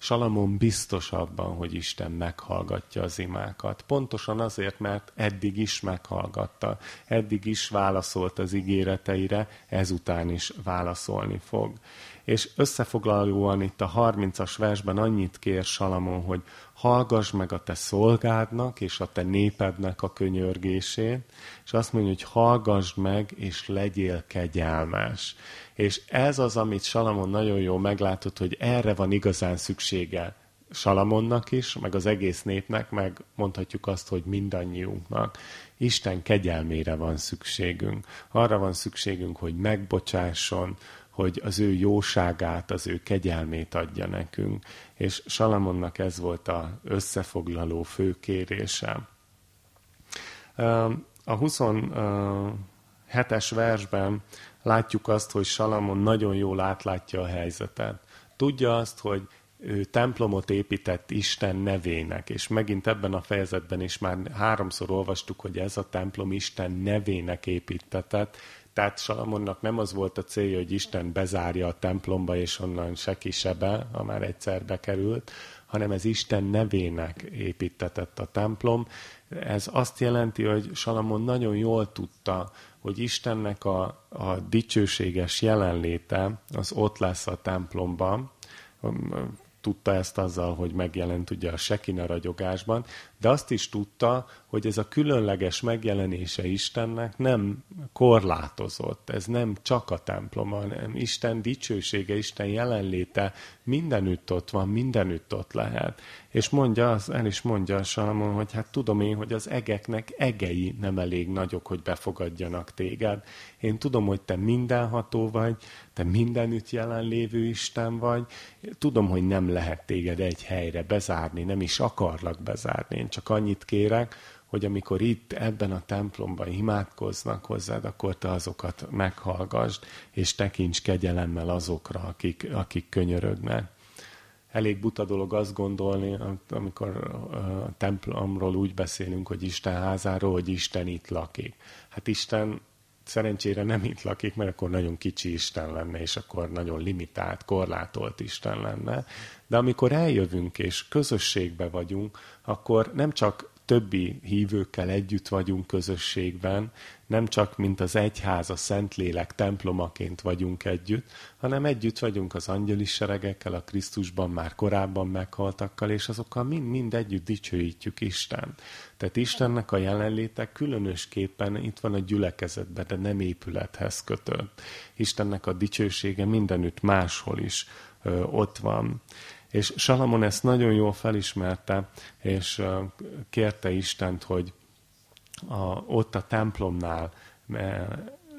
Salamon biztos abban, hogy Isten meghallgatja az imákat. Pontosan azért, mert eddig is meghallgatta, eddig is válaszolt az ígéreteire, ezután is válaszolni fog. És összefoglalóan itt a 30-as versben annyit kér Salamon, hogy hallgass meg a te szolgádnak és a te népednek a könyörgését, és azt mondja, hogy hallgass meg és legyél kegyelmes. És ez az, amit Salamon nagyon jól meglátott, hogy erre van igazán szüksége Salamonnak is, meg az egész népnek, meg mondhatjuk azt, hogy mindannyiunknak. Isten kegyelmére van szükségünk. Arra van szükségünk, hogy megbocsásson, hogy az ő jóságát, az ő kegyelmét adja nekünk. És Salamonnak ez volt a összefoglaló fő kérése. A 27-es versben látjuk azt, hogy Salamon nagyon jól átlátja a helyzetet. Tudja azt, hogy ő templomot épített Isten nevének, és megint ebben a fejezetben is már háromszor olvastuk, hogy ez a templom Isten nevének építetett, tehát Salamonnak nem az volt a célja, hogy Isten bezárja a templomba, és onnan se kisebe, ha már egyszer bekerült, hanem ez Isten nevének építetett a templom. Ez azt jelenti, hogy Salamon nagyon jól tudta, hogy Istennek a, a dicsőséges jelenléte az ott lesz a templomban, tudta ezt azzal, hogy megjelent ugye a Sekina ragyogásban, de azt is tudta, hogy ez a különleges megjelenése Istennek nem korlátozott, ez nem csak a templom, hanem Isten dicsősége, Isten jelenléte mindenütt ott van, mindenütt ott lehet. És mondja, az el is mondja a Salamon, hogy hát tudom én, hogy az egeknek egei nem elég nagyok, hogy befogadjanak téged. Én tudom, hogy te mindenható vagy, te mindenütt jelenlévő Isten vagy. Tudom, hogy nem lehet téged egy helyre bezárni, nem is akarlak bezárni. Csak annyit kérek, hogy amikor itt ebben a templomban imádkoznak hozzád, akkor te azokat meghallgasd, és tekints kegyelemmel azokra, akik, akik könyörögnek. Elég buta dolog azt gondolni, amikor a templomról úgy beszélünk, hogy Isten házáról, hogy Isten itt lakik. Hát Isten szerencsére nem itt lakik, mert akkor nagyon kicsi Isten lenne, és akkor nagyon limitált, korlátolt Isten lenne. De amikor eljövünk és közösségbe vagyunk, akkor nem csak többi hívőkkel együtt vagyunk közösségben, nem csak mint az egyház, a Szentlélek templomaként vagyunk együtt, hanem együtt vagyunk az angyali seregekkel, a Krisztusban már korábban meghaltakkal, és azokkal mind-mind együtt dicsőítjük Isten. Tehát Istennek a jelenléte különösképpen itt van a gyülekezetben, de nem épülethez kötött. Istennek a dicsősége mindenütt máshol is ö, ott van. És Salamon ezt nagyon jól felismerte, és kérte Istent, hogy a, ott a templomnál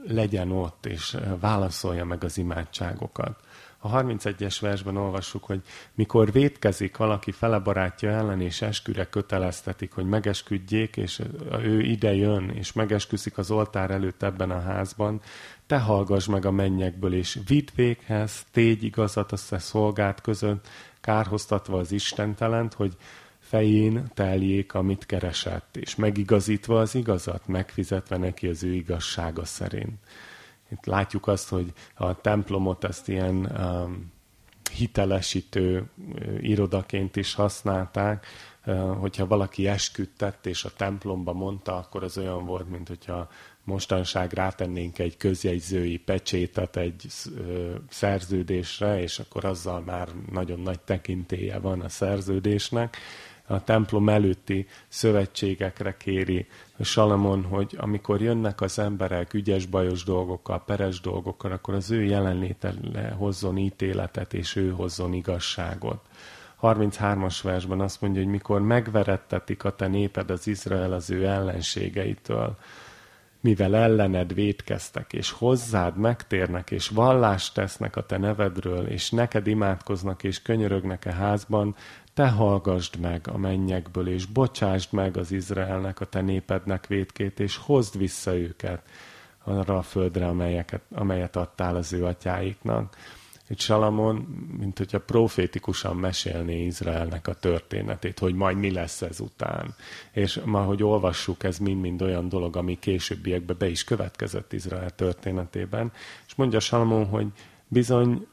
legyen ott, és válaszolja meg az imádságokat. A 31-es versben olvassuk, hogy mikor vétkezik valaki fele barátja ellen, és esküre köteleztetik, hogy megesküdjék, és ő ide jön, és megesküszik az oltár előtt ebben a házban, te hallgass meg a mennyekből, és vidd véghez, tégy igazat a szolgát között, kárhoztatva az istentelent, hogy fején teljék, amit keresett, és megigazítva az igazat, megfizetve neki az ő igazsága szerint. Itt látjuk azt, hogy a templomot ezt ilyen um, hitelesítő uh, irodaként is használták, uh, hogyha valaki esküdtett és a templomba mondta, akkor az olyan volt, mint hogyha mostanság rátennénk egy közjegyzői pecsétet egy szerződésre, és akkor azzal már nagyon nagy tekintélye van a szerződésnek a templom előtti szövetségekre kéri Salamon, hogy amikor jönnek az emberek ügyes-bajos dolgokkal, peres dolgokkal, akkor az ő jelenléte hozzon ítéletet, és ő hozzon igazságot. 33-as versben azt mondja, hogy mikor megverettetik a te néped az Izrael az ő ellenségeitől, mivel ellened védkeztek, és hozzád megtérnek, és vallást tesznek a te nevedről, és neked imádkoznak, és könyörögnek a házban, te hallgasd meg a mennyekből, és bocsásd meg az Izraelnek, a te népednek védkét, és hozd vissza őket arra a földre, amelyeket, amelyet adtál az ő atyáiknak. Itt Salamon, mint hogyha profétikusan mesélné Izraelnek a történetét, hogy majd mi lesz ez után. És ma, hogy olvassuk, ez mind-mind olyan dolog, ami későbbiekben be is következett Izrael történetében. És mondja Salamon, hogy bizony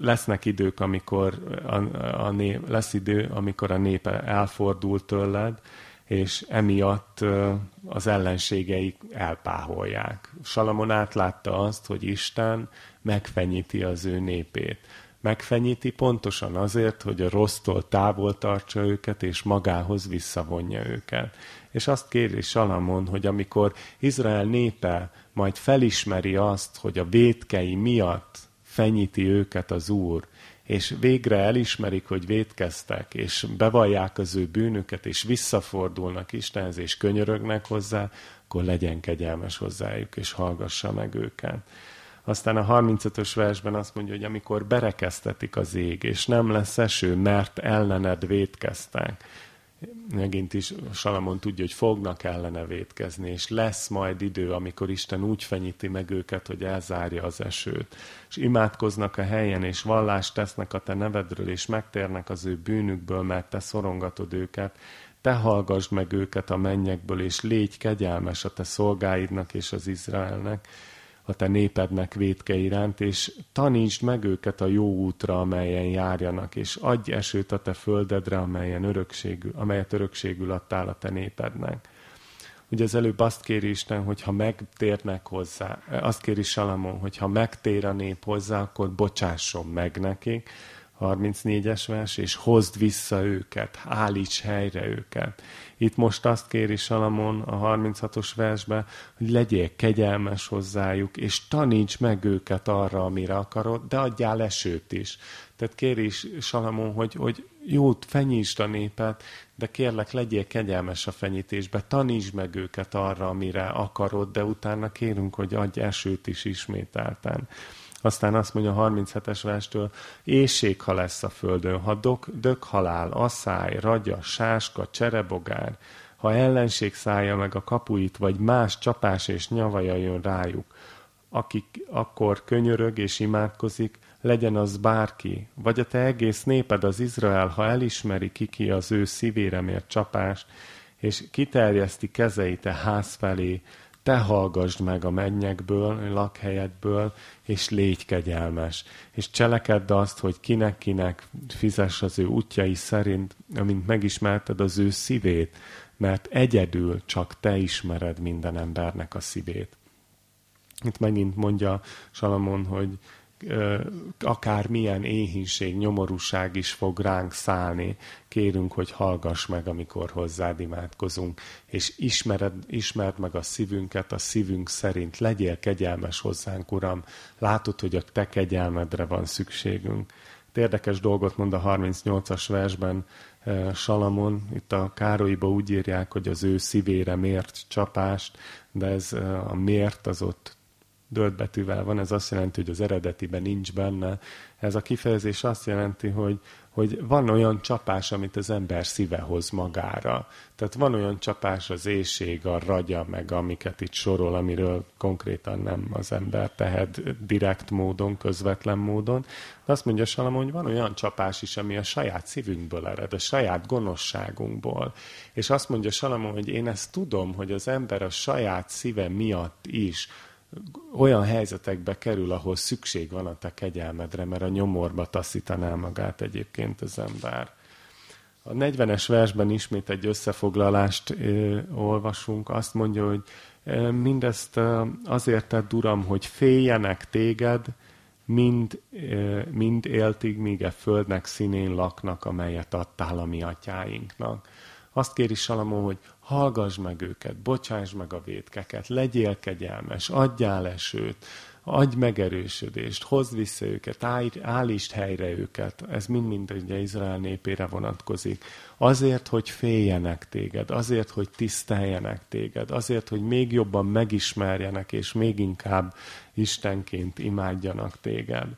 lesznek idők, amikor a, a nép, lesz idő, amikor a népe elfordul tőled, és emiatt az ellenségeik elpáholják. Salamon átlátta azt, hogy Isten megfenyíti az ő népét. Megfenyíti pontosan azért, hogy a rossztól távol tartsa őket, és magához visszavonja őket. És azt kéri Salamon, hogy amikor Izrael népe majd felismeri azt, hogy a vétkei miatt fenyíti őket az Úr, és végre elismerik, hogy vétkeztek, és bevallják az ő bűnüket, és visszafordulnak Istenhez, és könyörögnek hozzá, akkor legyen kegyelmes hozzájuk, és hallgassa meg őket. Aztán a 35-ös versben azt mondja, hogy amikor berekeztetik az ég, és nem lesz eső, mert ellened vétkeztek, megint is Salamon tudja, hogy fognak ellene vétkezni, és lesz majd idő, amikor Isten úgy fenyíti meg őket, hogy elzárja az esőt. És imádkoznak a helyen, és vallást tesznek a te nevedről, és megtérnek az ő bűnükből, mert te szorongatod őket. Te hallgassd meg őket a mennyekből, és légy kegyelmes a te szolgáidnak és az Izraelnek a te népednek védke iránt, és tanítsd meg őket a jó útra, amelyen járjanak, és adj esőt a te földedre, amelyen örökségül, amelyet örökségül adtál a te népednek. Ugye az előbb azt kéri Isten, hogy ha megtérnek hozzá, azt kéri Salamon, hogy ha megtér a nép hozzá, akkor bocsásson meg nekik, 34-es vers, és hozd vissza őket, állíts helyre őket. Itt most azt kéri Salamon a 36-os versben, hogy legyél kegyelmes hozzájuk, és taníts meg őket arra, amire akarod, de adjál esőt is. Tehát kéri Salamon, hogy, hogy jót fenyítsd a népet, de kérlek, legyél kegyelmes a fenyítésbe, tanítsd meg őket arra, amire akarod, de utána kérünk, hogy adj esőt is ismételten. Aztán azt mondja a 37-es verstől, éjség, ha lesz a földön, ha dok, dök halál, asszály, ragya, sáska, cserebogár, ha ellenség szállja meg a kapuit, vagy más csapás és nyavaja jön rájuk, akik akkor könyörög és imádkozik, legyen az bárki, vagy a te egész néped az Izrael, ha elismeri kiki az ő szívére mért csapást, és kiterjeszti kezeit a ház felé, te hallgasd meg a mennyekből, lakhelyedből, és légy kegyelmes. És cselekedd azt, hogy kinek-kinek fizess az ő útjai szerint, amint megismerted az ő szívét, mert egyedül csak te ismered minden embernek a szívét. Itt megint mondja Salamon, hogy akár milyen éhínség, nyomorúság is fog ránk szállni, kérünk, hogy hallgass meg, amikor hozzád imádkozunk, és ismered, ismerd meg a szívünket a szívünk szerint, legyél kegyelmes hozzánk, Uram, látod, hogy a te kegyelmedre van szükségünk. Érdekes dolgot mond a 38-as versben Salamon, itt a Károlyiba úgy írják, hogy az ő szívére mért csapást, de ez a mért az ott dölt betűvel van, ez azt jelenti, hogy az eredetiben nincs benne. Ez a kifejezés azt jelenti, hogy, hogy van olyan csapás, amit az ember szíve hoz magára. Tehát van olyan csapás az éjség, a ragya, meg amiket itt sorol, amiről konkrétan nem az ember tehet direkt módon, közvetlen módon. De azt mondja Salamon, hogy van olyan csapás is, ami a saját szívünkből ered, a saját gonoszságunkból. És azt mondja Salamon, hogy én ezt tudom, hogy az ember a saját szíve miatt is olyan helyzetekbe kerül, ahol szükség van a te kegyelmedre, mert a nyomorba taszítaná magát egyébként az ember. A 40-es versben ismét egy összefoglalást ö, olvasunk. Azt mondja, hogy ö, mindezt ö, azért tedd, Uram, hogy féljenek téged, mind, ö, mind éltig, míg a e földnek színén laknak, amelyet adtál a mi atyáinknak. Azt kéri Salamon, hogy hallgass meg őket, bocsáss meg a vétkeket, legyél kegyelmes, adjál esőt, adj megerősödést, hozd vissza őket, állítsd helyre őket. Ez mind-mind ugye Izrael népére vonatkozik. Azért, hogy féljenek téged, azért, hogy tiszteljenek téged, azért, hogy még jobban megismerjenek, és még inkább Istenként imádjanak téged.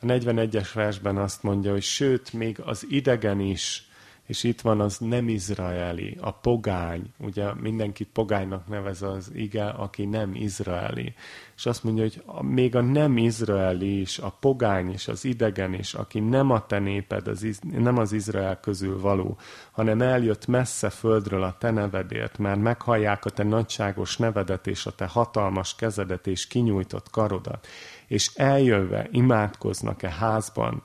A 41-es versben azt mondja, hogy sőt, még az idegen is és itt van az nem izraeli, a pogány, ugye mindenkit pogánynak nevez az ige, aki nem izraeli. És azt mondja, hogy még a nem izraeli is, a pogány és az idegen is, aki nem a te néped, az, nem az Izrael közül való, hanem eljött messze földről a te nevedért, mert meghallják a te nagyságos nevedet és a te hatalmas kezedet és kinyújtott karodat, és eljönve imádkoznak-e házban,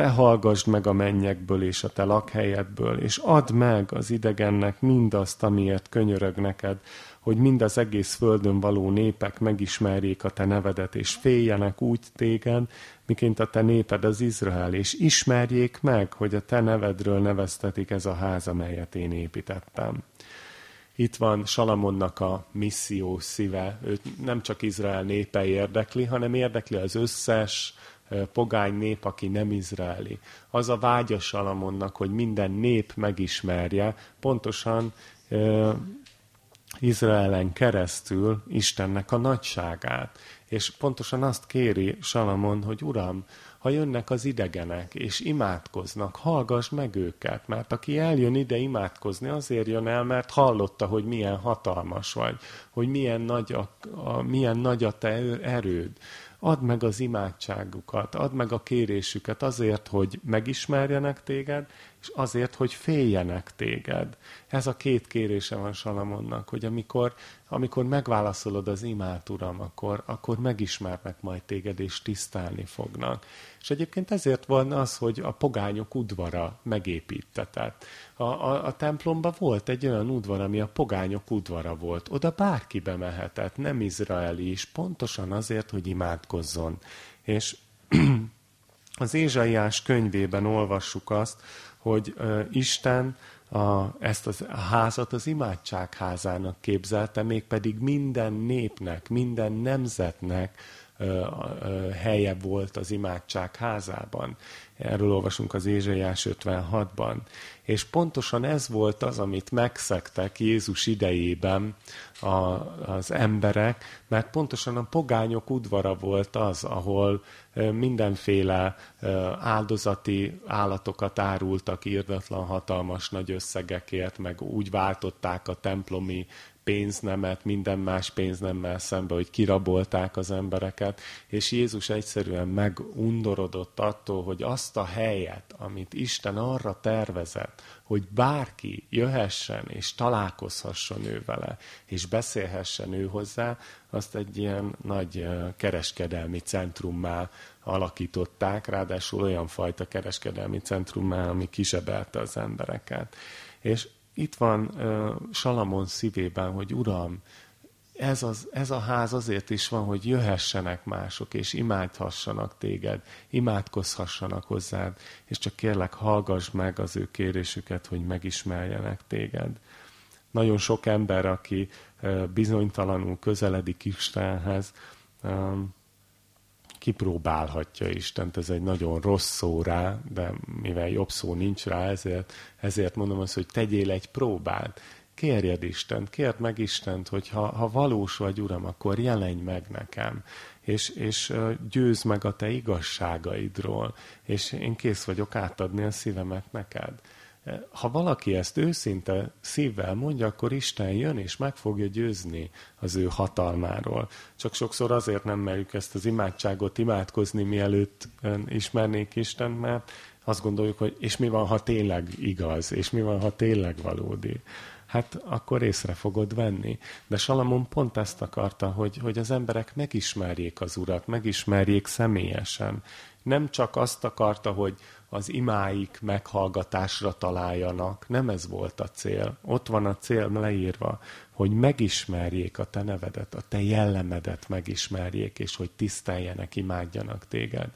te hallgassd meg a mennyekből és a te lakhelyedből, és add meg az idegennek mindazt, amiért könyörög neked, hogy mind az egész földön való népek megismerjék a te nevedet, és féljenek úgy téged, miként a te néped az Izrael, és ismerjék meg, hogy a te nevedről neveztetik ez a ház, amelyet én építettem. Itt van Salamonnak a misszió szíve. Őt nem csak Izrael népe érdekli, hanem érdekli az összes pogány nép, aki nem izraeli. Az a vágya Salamonnak, hogy minden nép megismerje, pontosan Izraelen keresztül Istennek a nagyságát. És pontosan azt kéri Salamon, hogy Uram, ha jönnek az idegenek, és imádkoznak, hallgass meg őket, mert aki eljön ide imádkozni, azért jön el, mert hallotta, hogy milyen hatalmas vagy, hogy milyen nagy a, a, milyen nagy a te erőd, Add meg az imádságukat, add meg a kérésüket azért, hogy megismerjenek téged, és azért, hogy féljenek téged. Ez a két kérése van Salamonnak, hogy amikor, amikor megválaszolod az imát, Uram, akkor, akkor megismernek majd téged, és tisztelni fognak. És egyébként ezért van az, hogy a pogányok udvara megépítetett. A, a, a templomban volt egy olyan udvar, ami a pogányok udvara volt. Oda bárki bemehetett, nem izraeli is, pontosan azért, hogy imádkozzon. És (clears throat) az Ézsaiás könyvében olvassuk azt, hogy Isten a, ezt az, a házat az imádságházának képzelte, mégpedig minden népnek, minden nemzetnek helye volt az imádság házában. Erről olvasunk az Ézsaiás 56-ban. És pontosan ez volt az, amit megszektek Jézus idejében a, az emberek, mert pontosan a pogányok udvara volt az, ahol mindenféle áldozati állatokat árultak írdatlan hatalmas nagy összegekért, meg úgy váltották a templomi pénznemet, minden más pénznemmel szembe, hogy kirabolták az embereket, és Jézus egyszerűen megundorodott attól, hogy azt a helyet, amit Isten arra tervezett, hogy bárki jöhessen és találkozhasson ő vele, és beszélhessen ő hozzá, azt egy ilyen nagy kereskedelmi centrummá alakították, ráadásul olyan fajta kereskedelmi centrummá, ami kisebelte az embereket. És itt van uh, Salamon szívében, hogy Uram, ez, az, ez a ház azért is van, hogy jöhessenek mások, és imádhassanak téged, imádkozhassanak hozzád, és csak kérlek, hallgass meg az ő kérésüket, hogy megismerjenek téged. Nagyon sok ember, aki bizonytalanul közeledik Istenhez, um, kipróbálhatja Istent, ez egy nagyon rossz szó rá, de mivel jobb szó nincs rá, ezért, ezért mondom azt, hogy tegyél egy próbát. Kérjed Istent, kérd meg Istent, hogy ha, ha valós vagy, Uram, akkor jelenj meg nekem, és, és győzd meg a te igazságaidról, és én kész vagyok átadni a szívemet neked. Ha valaki ezt őszinte szívvel mondja, akkor Isten jön és meg fogja győzni az ő hatalmáról. Csak sokszor azért nem merjük ezt az imádságot imádkozni, mielőtt ismernék Isten, mert azt gondoljuk, hogy és mi van, ha tényleg igaz, és mi van, ha tényleg valódi. Hát akkor észre fogod venni. De Salamon pont ezt akarta, hogy, hogy az emberek megismerjék az Urat, megismerjék személyesen. Nem csak azt akarta, hogy, az imáik meghallgatásra találjanak. Nem ez volt a cél. Ott van a cél leírva, hogy megismerjék a te nevedet, a te jellemedet megismerjék, és hogy tiszteljenek, imádjanak téged.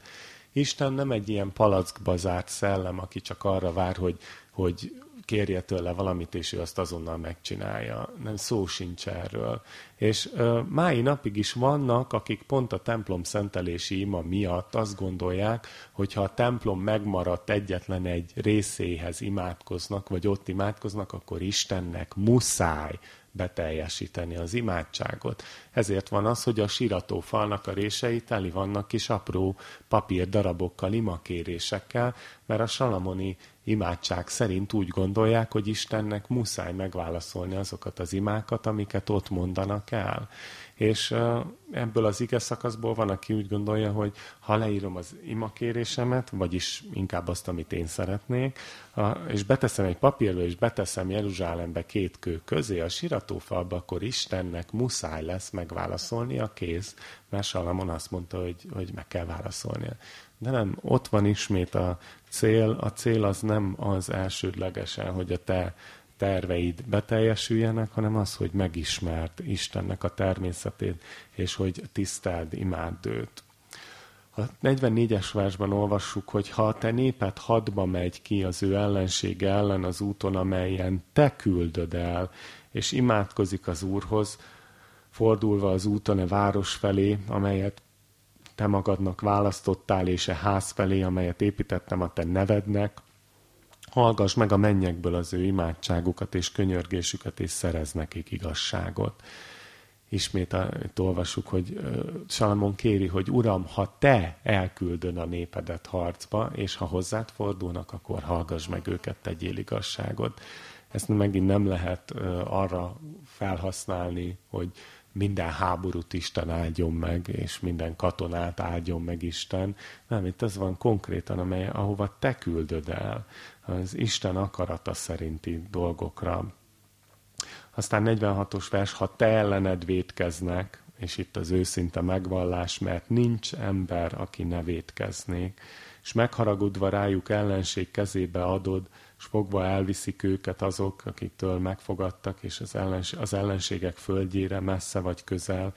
Isten nem egy ilyen palackba zárt szellem, aki csak arra vár, hogy, hogy kérje tőle valamit, és ő azt azonnal megcsinálja. Nem szó sincs erről. És ö, mái napig is vannak, akik pont a templom szentelési ima miatt azt gondolják, hogy ha a templom megmaradt egyetlen egy részéhez imádkoznak, vagy ott imádkoznak, akkor Istennek muszáj beteljesíteni az imádságot. Ezért van az, hogy a sirató falnak a rései teli vannak kis apró papír darabokkal, imakérésekkel, mert a salamoni imádság szerint úgy gondolják, hogy Istennek muszáj megválaszolni azokat az imákat, amiket ott mondanak el. És ebből az ige szakaszból van, aki úgy gondolja, hogy ha leírom az imakérésemet, vagyis inkább azt, amit én szeretnék, és beteszem egy papírba, és beteszem Jeruzsálembe két kő közé, a siratófalba, akkor Istennek muszáj lesz megválaszolni a kéz, mert Salamon azt mondta, hogy, hogy meg kell válaszolnia. De nem, ott van ismét a cél. A cél az nem az elsődlegesen, hogy a te terveid beteljesüljenek, hanem az, hogy megismert Istennek a természetét, és hogy tiszteld, imádd őt. A 44-es versben olvassuk, hogy ha a te néped hadba megy ki az ő ellensége ellen az úton, amelyen te küldöd el, és imádkozik az Úrhoz, fordulva az úton a város felé, amelyet te magadnak választottál, és a ház felé, amelyet építettem a te nevednek, hallgass meg a mennyekből az ő imádságukat és könyörgésüket, és szerez nekik igazságot. Ismét a, itt olvassuk, hogy Salamon kéri, hogy Uram, ha te elküldön a népedet harcba, és ha hozzád fordulnak, akkor hallgass meg őket, tegyél igazságot. Ezt megint nem lehet arra felhasználni, hogy minden háborút Isten áldjon meg, és minden katonát áldjon meg Isten. Nem, itt az van konkrétan, amely, ahova te küldöd el, az Isten akarata szerinti dolgokra. Aztán 46-os vers, ha te ellened vétkeznek, és itt az őszinte megvallás, mert nincs ember, aki ne vétkeznék, és megharagudva rájuk ellenség kezébe adod, és fogva elviszik őket azok, akiktől megfogadtak, és az, ellens, az ellenségek földjére messze vagy közel,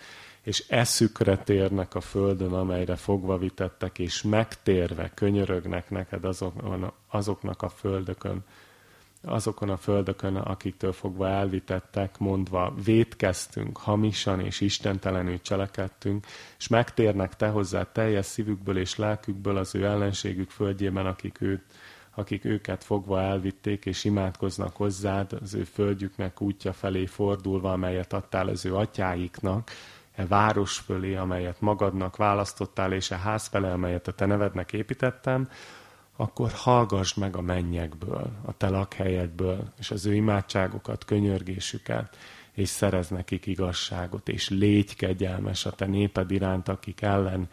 és eszükre térnek a földön, amelyre fogva vitettek, és megtérve könyörögnek neked azokon, azoknak a földökön, azokon a földökön, akiktől fogva elvitettek, mondva, vétkeztünk, hamisan és istentelenül cselekedtünk, és megtérnek te hozzá teljes szívükből és lelkükből az ő ellenségük földjében, akik őt akik őket fogva elvitték, és imádkoznak hozzád az ő földjüknek útja felé fordulva, amelyet adtál az ő atyáiknak, e város fölé, amelyet magadnak választottál, és e ház felé, amelyet a te nevednek építettem, akkor hallgass meg a mennyekből, a te lakhelyedből, és az ő imádságokat, könyörgésüket, és szerez nekik igazságot, és légy kegyelmes a te néped iránt, akik ellen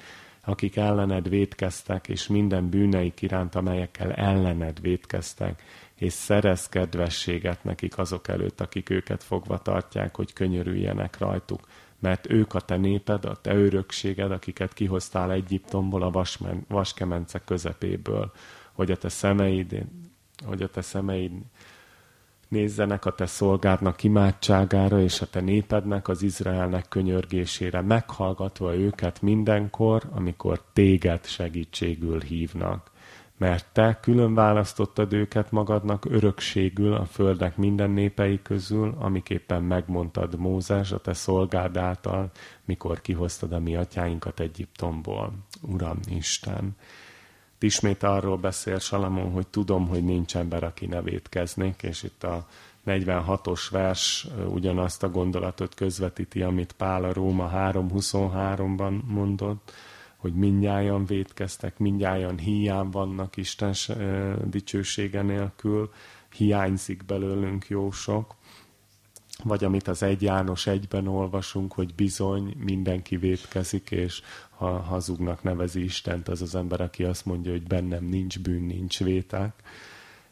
akik ellened védkeztek, és minden bűneik iránt, amelyekkel ellened védkeztek, és szerez kedvességet nekik azok előtt, akik őket fogva tartják, hogy könyörüljenek rajtuk, mert ők a te néped, a te örökséged, akiket kihoztál Egyiptomból a vasmen, vaskemence közepéből, hogy a te szemeid, hogy a te szemeid nézzenek a te szolgádnak imádságára és a te népednek, az Izraelnek könyörgésére, meghallgatva őket mindenkor, amikor téged segítségül hívnak. Mert te külön választottad őket magadnak örökségül a földnek minden népei közül, amiképpen megmondtad Mózes a te szolgád által, mikor kihoztad a mi atyáinkat Egyiptomból. Uram Isten! ismét arról beszél Salamon, hogy tudom, hogy nincs ember, aki ne vétkeznék, és itt a 46-os vers ugyanazt a gondolatot közvetíti, amit Pál a Róma 3.23-ban mondott, hogy mindnyájan vétkeztek, mindnyájan hiány vannak Isten dicsősége nélkül, hiányzik belőlünk jó sok, vagy amit az egy János egyben olvasunk, hogy bizony mindenki vétkezik, és ha hazugnak nevezi Istent, az az ember, aki azt mondja, hogy bennem nincs bűn, nincs vétek.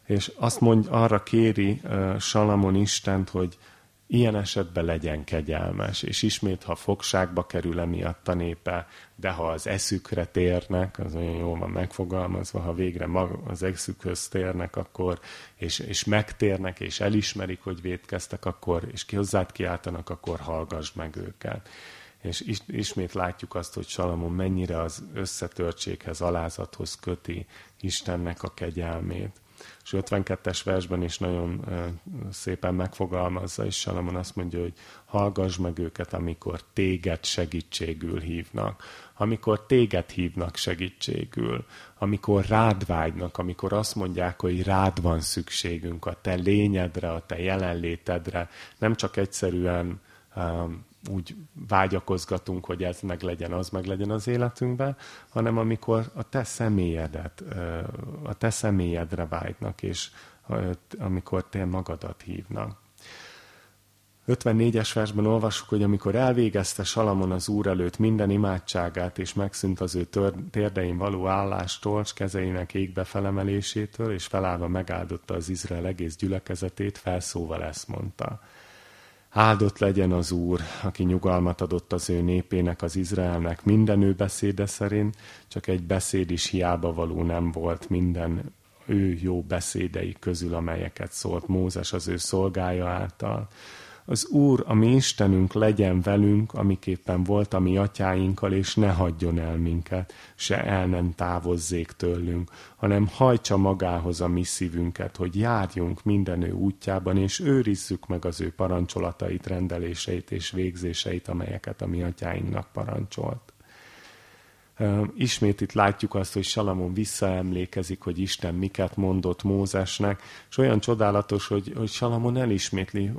És azt mondja, arra kéri uh, Salamon Istent, hogy ilyen esetben legyen kegyelmes, és ismét, ha fogságba kerül emiatt a népe, de ha az eszükre térnek, az olyan jól van megfogalmazva, ha végre az eszükhöz térnek, akkor, és, és megtérnek, és elismerik, hogy védkeztek, akkor, és ki hozzád kiáltanak, akkor hallgass meg őket. És is, ismét látjuk azt, hogy Salamon mennyire az összetörtséghez, alázathoz köti Istennek a kegyelmét. És 52-es versben is nagyon szépen megfogalmazza, és Salamon azt mondja, hogy hallgass meg őket, amikor téged segítségül hívnak, amikor téged hívnak segítségül, amikor rád vágynak, amikor azt mondják, hogy rád van szükségünk, a te lényedre, a te jelenlétedre, nem csak egyszerűen úgy vágyakozgatunk, hogy ez meg legyen, az meg legyen az életünkben, hanem amikor a te személyedet, a te személyedre vágynak, és amikor te magadat hívnak. 54-es versben olvassuk, hogy amikor elvégezte Salamon az Úr előtt minden imádságát, és megszűnt az ő térdein való állástól, és kezeinek égbe felemelésétől, és felállva megáldotta az Izrael egész gyülekezetét, felszóval ezt mondta. Áldott legyen az Úr, aki nyugalmat adott az ő népének, az Izraelnek minden ő beszéde szerint, csak egy beszéd is hiába való nem volt minden ő jó beszédei közül, amelyeket szólt Mózes az ő szolgája által. Az Úr, a mi Istenünk legyen velünk, amiképpen volt a mi atyáinkkal, és ne hagyjon el minket, se el nem távozzék tőlünk, hanem hajtsa magához a mi szívünket, hogy járjunk minden ő útjában, és őrizzük meg az ő parancsolatait, rendeléseit és végzéseit, amelyeket a mi atyáinknak parancsolt. Ismét itt látjuk azt, hogy Salamon visszaemlékezik, hogy Isten miket mondott Mózesnek, és olyan csodálatos, hogy, hogy Salamon elismétli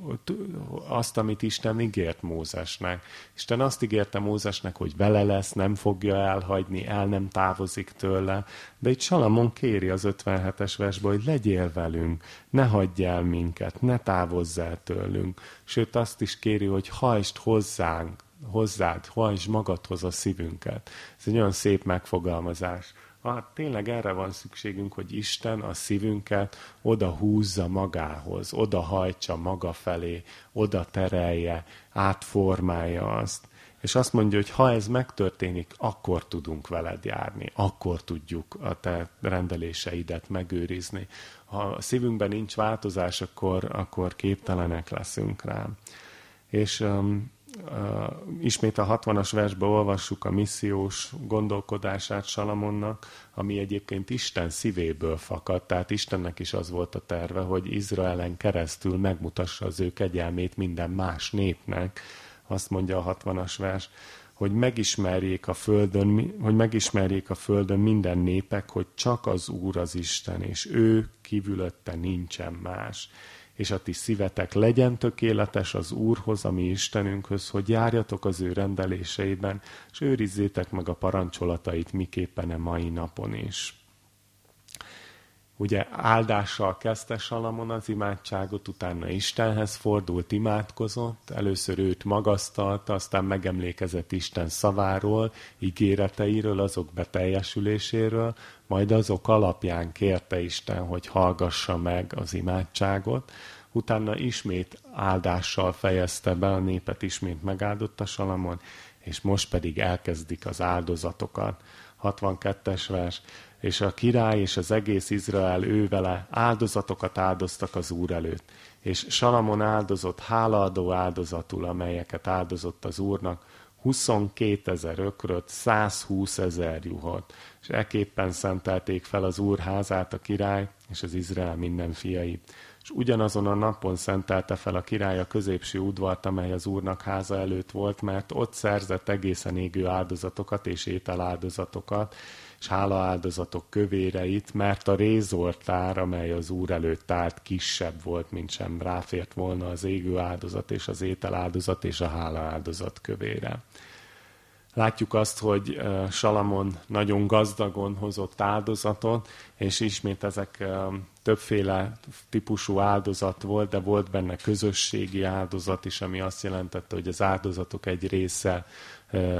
azt, amit Isten ígért Mózesnek. Isten azt ígérte Mózesnek, hogy vele lesz, nem fogja elhagyni, el nem távozik tőle, de itt Salamon kéri az 57-es versbe, hogy legyél velünk, ne hagyj el minket, ne távozz el tőlünk. Sőt, azt is kéri, hogy hajtsd hozzánk, hozzád, hajtsd magadhoz a szívünket. Ez egy olyan szép megfogalmazás. Hát tényleg erre van szükségünk, hogy Isten a szívünket oda húzza magához, oda hajtsa maga felé, oda terelje, átformálja azt. És azt mondja, hogy ha ez megtörténik, akkor tudunk veled járni, akkor tudjuk a te rendeléseidet megőrizni. Ha a szívünkben nincs változás, akkor, akkor képtelenek leszünk rá. És um, ismét a 60-as versbe olvassuk a missziós gondolkodását Salamonnak, ami egyébként Isten szívéből fakad, tehát Istennek is az volt a terve, hogy Izraelen keresztül megmutassa az ő kegyelmét minden más népnek, azt mondja a 60-as vers, hogy megismerjék a földön, hogy megismerjék a földön minden népek, hogy csak az Úr az Isten, és ő kívülötte nincsen más és a ti szívetek legyen tökéletes az Úrhoz, a mi Istenünkhöz, hogy járjatok az ő rendeléseiben, és őrizzétek meg a parancsolatait miképpen a mai napon is. Ugye áldással kezdte Salamon az imádságot, utána Istenhez fordult, imádkozott, először őt magasztalta, aztán megemlékezett Isten szaváról, ígéreteiről, azok beteljesüléséről, majd azok alapján kérte Isten, hogy hallgassa meg az imádságot, utána ismét áldással fejezte be, a népet ismét megáldotta Salamon, és most pedig elkezdik az áldozatokat. 62-es vers, és a király és az egész Izrael ő vele áldozatokat áldoztak az Úr előtt. És Salamon áldozott hálaadó áldozatul, amelyeket áldozott az Úrnak, 22 ezer ökröt, 120 ezer juhot, és eképpen szentelték fel az Úr házát a király és az Izrael minden fiai. És ugyanazon a napon szentelte fel a király a középső udvart, amely az Úrnak háza előtt volt, mert ott szerzett egészen égő áldozatokat és ételáldozatokat, és hálaáldozatok kövéreit, mert a rézoltár, amely az Úr előtt állt, kisebb volt, mint sem ráfért volna az égő áldozat és az ételáldozat és a hálaáldozat kövére. Látjuk azt, hogy Salamon nagyon gazdagon hozott áldozatot, és ismét ezek többféle típusú áldozat volt, de volt benne közösségi áldozat is, ami azt jelentette, hogy az áldozatok egy része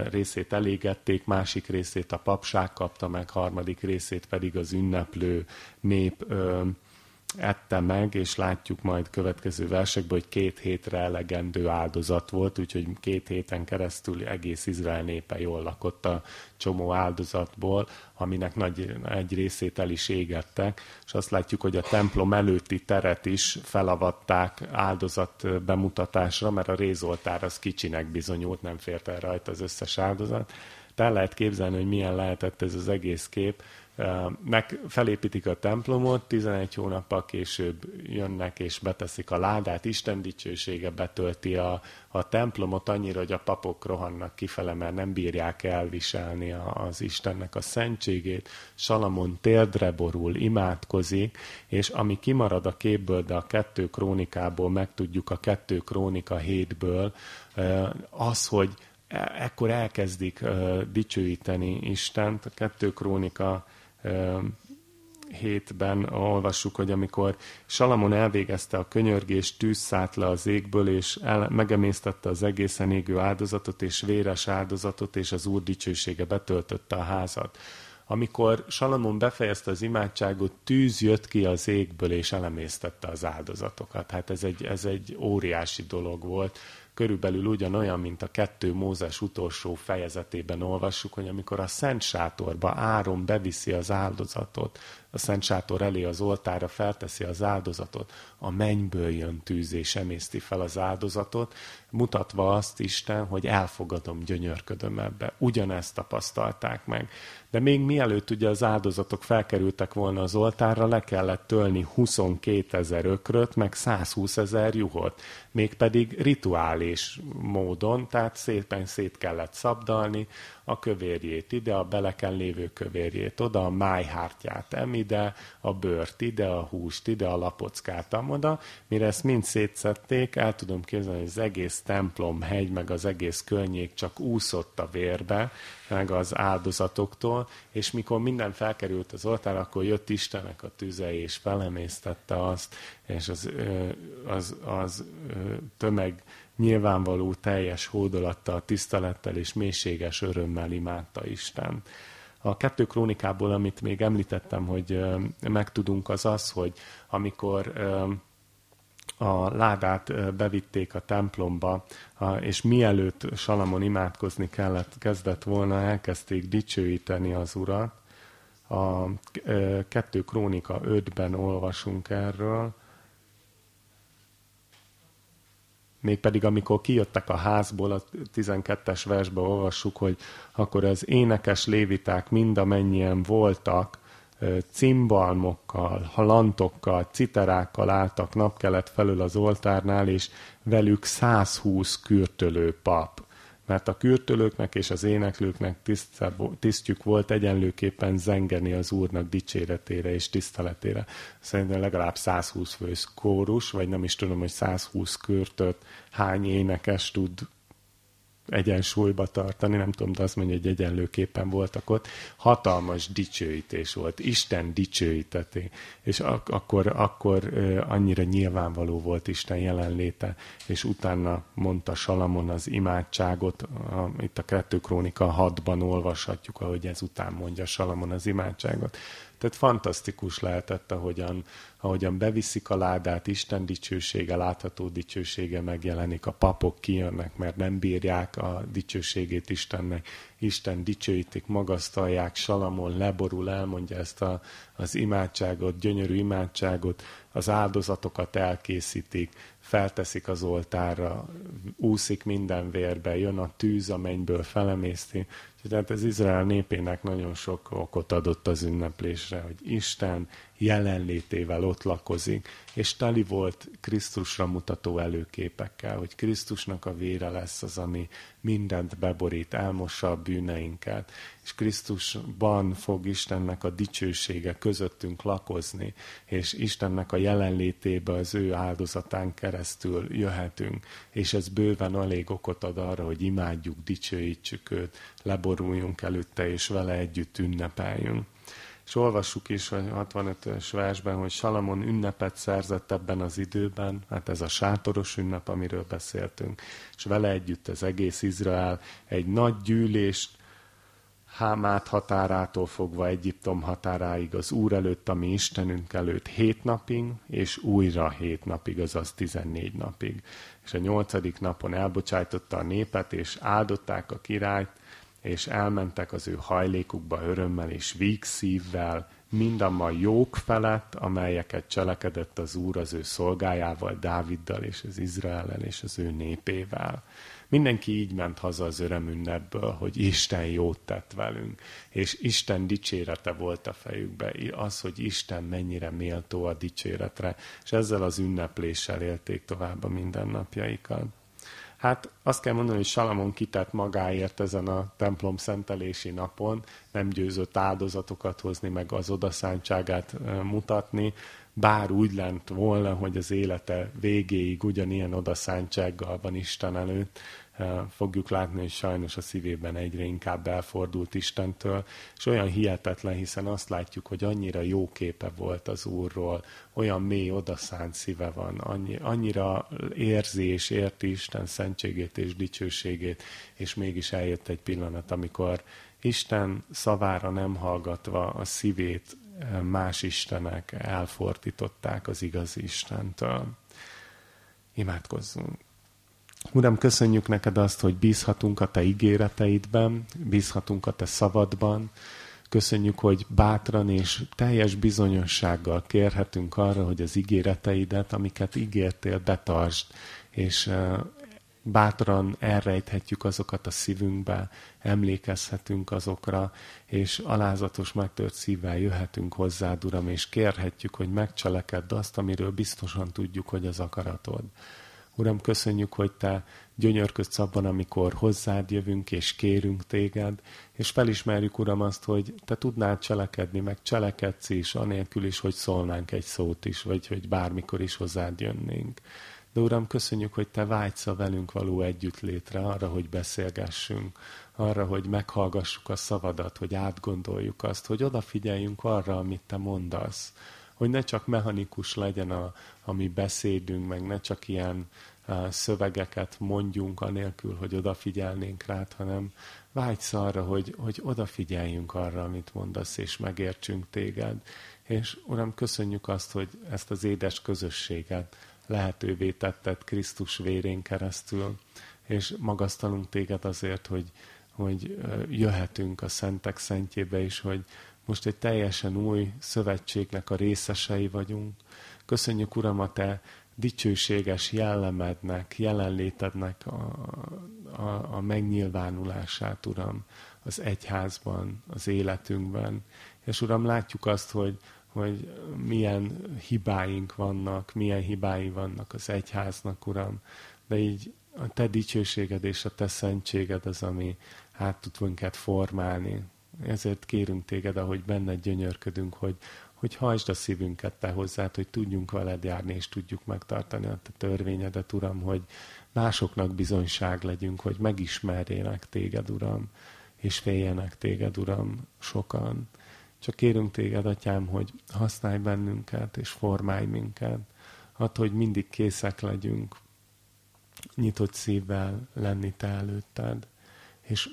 részét elégették, másik részét a papság kapta meg, harmadik részét pedig az ünneplő nép ette meg, és látjuk majd következő versekben, hogy két hétre elegendő áldozat volt, úgyhogy két héten keresztül egész Izrael népe jól lakott a csomó áldozatból, aminek nagy egy részét el is égettek, és azt látjuk, hogy a templom előtti teret is felavatták áldozat bemutatásra, mert a rézoltár az kicsinek bizonyult, nem fért el rajta az összes áldozat. Tehát lehet képzelni, hogy milyen lehetett ez az egész kép, meg felépítik a templomot, 11 hónappal később jönnek és beteszik a ládát, Isten dicsősége betölti a, a templomot annyira, hogy a papok rohannak kifele, mert nem bírják elviselni az Istennek a szentségét. Salamon térdre borul, imádkozik, és ami kimarad a képből, de a kettő krónikából megtudjuk a kettő krónika hétből, az, hogy e, ekkor elkezdik dicsőíteni Istent. A kettő krónika hétben olvassuk, hogy amikor Salamon elvégezte a könyörgést, tűz szállt le az égből, és el, megemésztette az egészen égő áldozatot, és véres áldozatot, és az Úr dicsősége betöltötte a házat. Amikor Salamon befejezte az imádságot, tűz jött ki az égből, és elemésztette az áldozatokat. Hát ez egy, ez egy óriási dolog volt körülbelül ugyanolyan, mint a kettő Mózes utolsó fejezetében olvassuk, hogy amikor a Szent Sátorba Áron beviszi az áldozatot, a Szent Sátor elé az oltára felteszi az áldozatot, a mennyből jön tűz és emészti fel az áldozatot, mutatva azt Isten, hogy elfogadom, gyönyörködöm ebbe. Ugyanezt tapasztalták meg. De még mielőtt ugye az áldozatok felkerültek volna az oltárra, le kellett tölni 22 ezer ökröt, meg 120 ezer juhot. Mégpedig rituális módon, tehát szépen szét kellett szabdalni, a kövérjét ide, a beleken lévő kövérjét oda, a májhártyát emide, a bőrt ide, a húst ide, a lapockát amoda. Mire ezt mind szétszették, el tudom képzelni, hogy az egész templom hegy, meg az egész környék csak úszott a vérbe, meg az áldozatoktól, és mikor minden felkerült az oltár, akkor jött Istennek a tüze, és felemésztette azt, és az, az, az tömeg nyilvánvaló teljes hódolattal, tisztelettel és mélységes örömmel imádta Isten. A kettő krónikából, amit még említettem, hogy megtudunk, az az, hogy amikor a ládát bevitték a templomba, és mielőtt Salamon imádkozni kellett, kezdett volna, elkezdték dicsőíteni az urat. A kettő krónika 5-ben olvasunk erről, mégpedig amikor kijöttek a házból, a 12-es versbe olvassuk, hogy akkor az énekes léviták mind amennyien voltak, cimbalmokkal, halantokkal, citerákkal álltak napkelet felül az oltárnál, és velük 120 kürtölő pap mert a kürtölőknek és az éneklőknek tisztjük volt egyenlőképpen zengeni az Úrnak dicséretére és tiszteletére. Szerintem legalább 120 fős kórus, vagy nem is tudom, hogy 120 kürtöt hány énekes tud egyensúlyba tartani, nem tudom, de azt mondja, hogy egyenlőképpen voltak ott. Hatalmas dicsőítés volt, Isten dicsőíteti, és ak- akkor, akkor annyira nyilvánvaló volt Isten jelenléte, és utána mondta Salamon az imádságot, a, itt a Kettő Krónika 6-ban olvashatjuk, ahogy ezután mondja Salamon az imádságot. Tehát fantasztikus lehetett, ahogyan, ahogyan beviszik a ládát, Isten dicsősége, látható dicsősége megjelenik, a papok kijönnek, mert nem bírják a dicsőségét Istennek. Isten dicsőítik, magasztalják, Salamon leborul, elmondja ezt a, az imádságot, gyönyörű imádságot, az áldozatokat elkészítik, felteszik az oltárra, úszik minden vérbe, jön a tűz a mennyből, felemészti. Tehát ez Izrael népének nagyon sok okot adott az ünneplésre, hogy Isten jelenlétével ott lakozik, és teli volt Krisztusra mutató előképekkel, hogy Krisztusnak a vére lesz az, ami mindent beborít, elmossa a bűneinket, és Krisztusban fog Istennek a dicsősége közöttünk lakozni, és Istennek a jelenlétébe az ő áldozatán keresztül jöhetünk, és ez bőven elég okot ad arra, hogy imádjuk, dicsőítsük őt, leboruljunk előtte, és vele együtt ünnepeljünk. És olvassuk is a 65-ös versben, hogy Salamon ünnepet szerzett ebben az időben, hát ez a sátoros ünnep, amiről beszéltünk, és vele együtt az egész Izrael egy nagy gyűlést, Hámát határától fogva Egyiptom határáig az Úr előtt, ami Istenünk előtt hét napig, és újra hét napig, azaz tizennégy napig. És a nyolcadik napon elbocsájtotta a népet, és áldották a királyt, és elmentek az ő hajlékukba örömmel és vígszívvel, mindammal jók felett, amelyeket cselekedett az Úr az ő szolgájával, Dáviddal és az Izraelen és az ő népével. Mindenki így ment haza az örömünnepből, hogy Isten jót tett velünk, és Isten dicsérete volt a fejükbe, az, hogy Isten mennyire méltó a dicséretre, és ezzel az ünnepléssel élték tovább a mindennapjaikat. Hát azt kell mondani, hogy Salamon kitett magáért ezen a templom szentelési napon, nem győzött áldozatokat hozni, meg az odaszántságát mutatni, bár úgy lent volna, hogy az élete végéig ugyanilyen odaszántsággal van Isten előtt, fogjuk látni, hogy sajnos a szívében egyre inkább elfordult Istentől, és olyan hihetetlen, hiszen azt látjuk, hogy annyira jó képe volt az Úrról, olyan mély odaszánt szíve van, annyi, annyira érzi és érti Isten szentségét és dicsőségét, és mégis eljött egy pillanat, amikor Isten szavára nem hallgatva a szívét más istenek elfordították az igazi Istentől. Imádkozzunk! Uram, köszönjük neked azt, hogy bízhatunk a te ígéreteidben, bízhatunk a te szabadban. Köszönjük, hogy bátran és teljes bizonyossággal kérhetünk arra, hogy az ígéreteidet, amiket ígértél, betartsd, és bátran elrejthetjük azokat a szívünkbe, emlékezhetünk azokra, és alázatos, megtört szívvel jöhetünk hozzád, Uram, és kérhetjük, hogy megcselekedd azt, amiről biztosan tudjuk, hogy az akaratod. Uram, köszönjük, hogy Te gyönyörködsz abban, amikor hozzád jövünk és kérünk Téged, és felismerjük, Uram, azt, hogy Te tudnád cselekedni, meg cselekedsz is, anélkül is, hogy szólnánk egy szót is, vagy hogy bármikor is hozzád jönnénk. De Uram, köszönjük, hogy Te vágysz a velünk való együttlétre, arra, hogy beszélgessünk, arra, hogy meghallgassuk a szavadat, hogy átgondoljuk azt, hogy odafigyeljünk arra, amit Te mondasz, hogy ne csak mechanikus legyen a, a mi beszédünk, meg ne csak ilyen uh, szövegeket mondjunk anélkül, hogy odafigyelnénk rád, hanem vágysz arra, hogy, hogy odafigyeljünk arra, amit mondasz, és megértsünk téged. És Uram, köszönjük azt, hogy ezt az édes közösséget lehetővé tetted Krisztus vérén keresztül, és magasztalunk téged azért, hogy, hogy jöhetünk a szentek szentjébe is, hogy, most egy teljesen új szövetségnek a részesei vagyunk. Köszönjük, Uram, a Te dicsőséges jellemednek, jelenlétednek a, a, a megnyilvánulását, Uram, az egyházban, az életünkben. És Uram, látjuk azt, hogy, hogy milyen hibáink vannak, milyen hibái vannak az egyháznak, Uram, de így a Te dicsőséged és a Te szentséged az, ami át tud minket formálni ezért kérünk téged, ahogy benned gyönyörködünk, hogy, hogy hajtsd a szívünket te hozzád, hogy tudjunk veled járni, és tudjuk megtartani a te törvényedet, Uram, hogy másoknak bizonyság legyünk, hogy megismerjenek téged, Uram, és féljenek téged, Uram, sokan. Csak kérünk téged, Atyám, hogy használj bennünket, és formálj minket. Add, hogy mindig készek legyünk, nyitott szívvel lenni Te előtted. És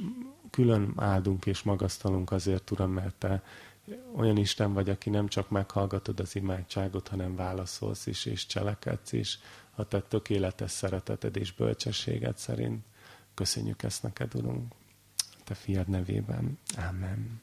külön áldunk és magasztalunk azért, Uram, mert Te olyan Isten vagy, aki nem csak meghallgatod az imádságot, hanem válaszolsz is, és cselekedsz is a Te tökéletes szereteted és bölcsességed szerint. Köszönjük ezt neked, Urunk, Te fiad nevében. Amen.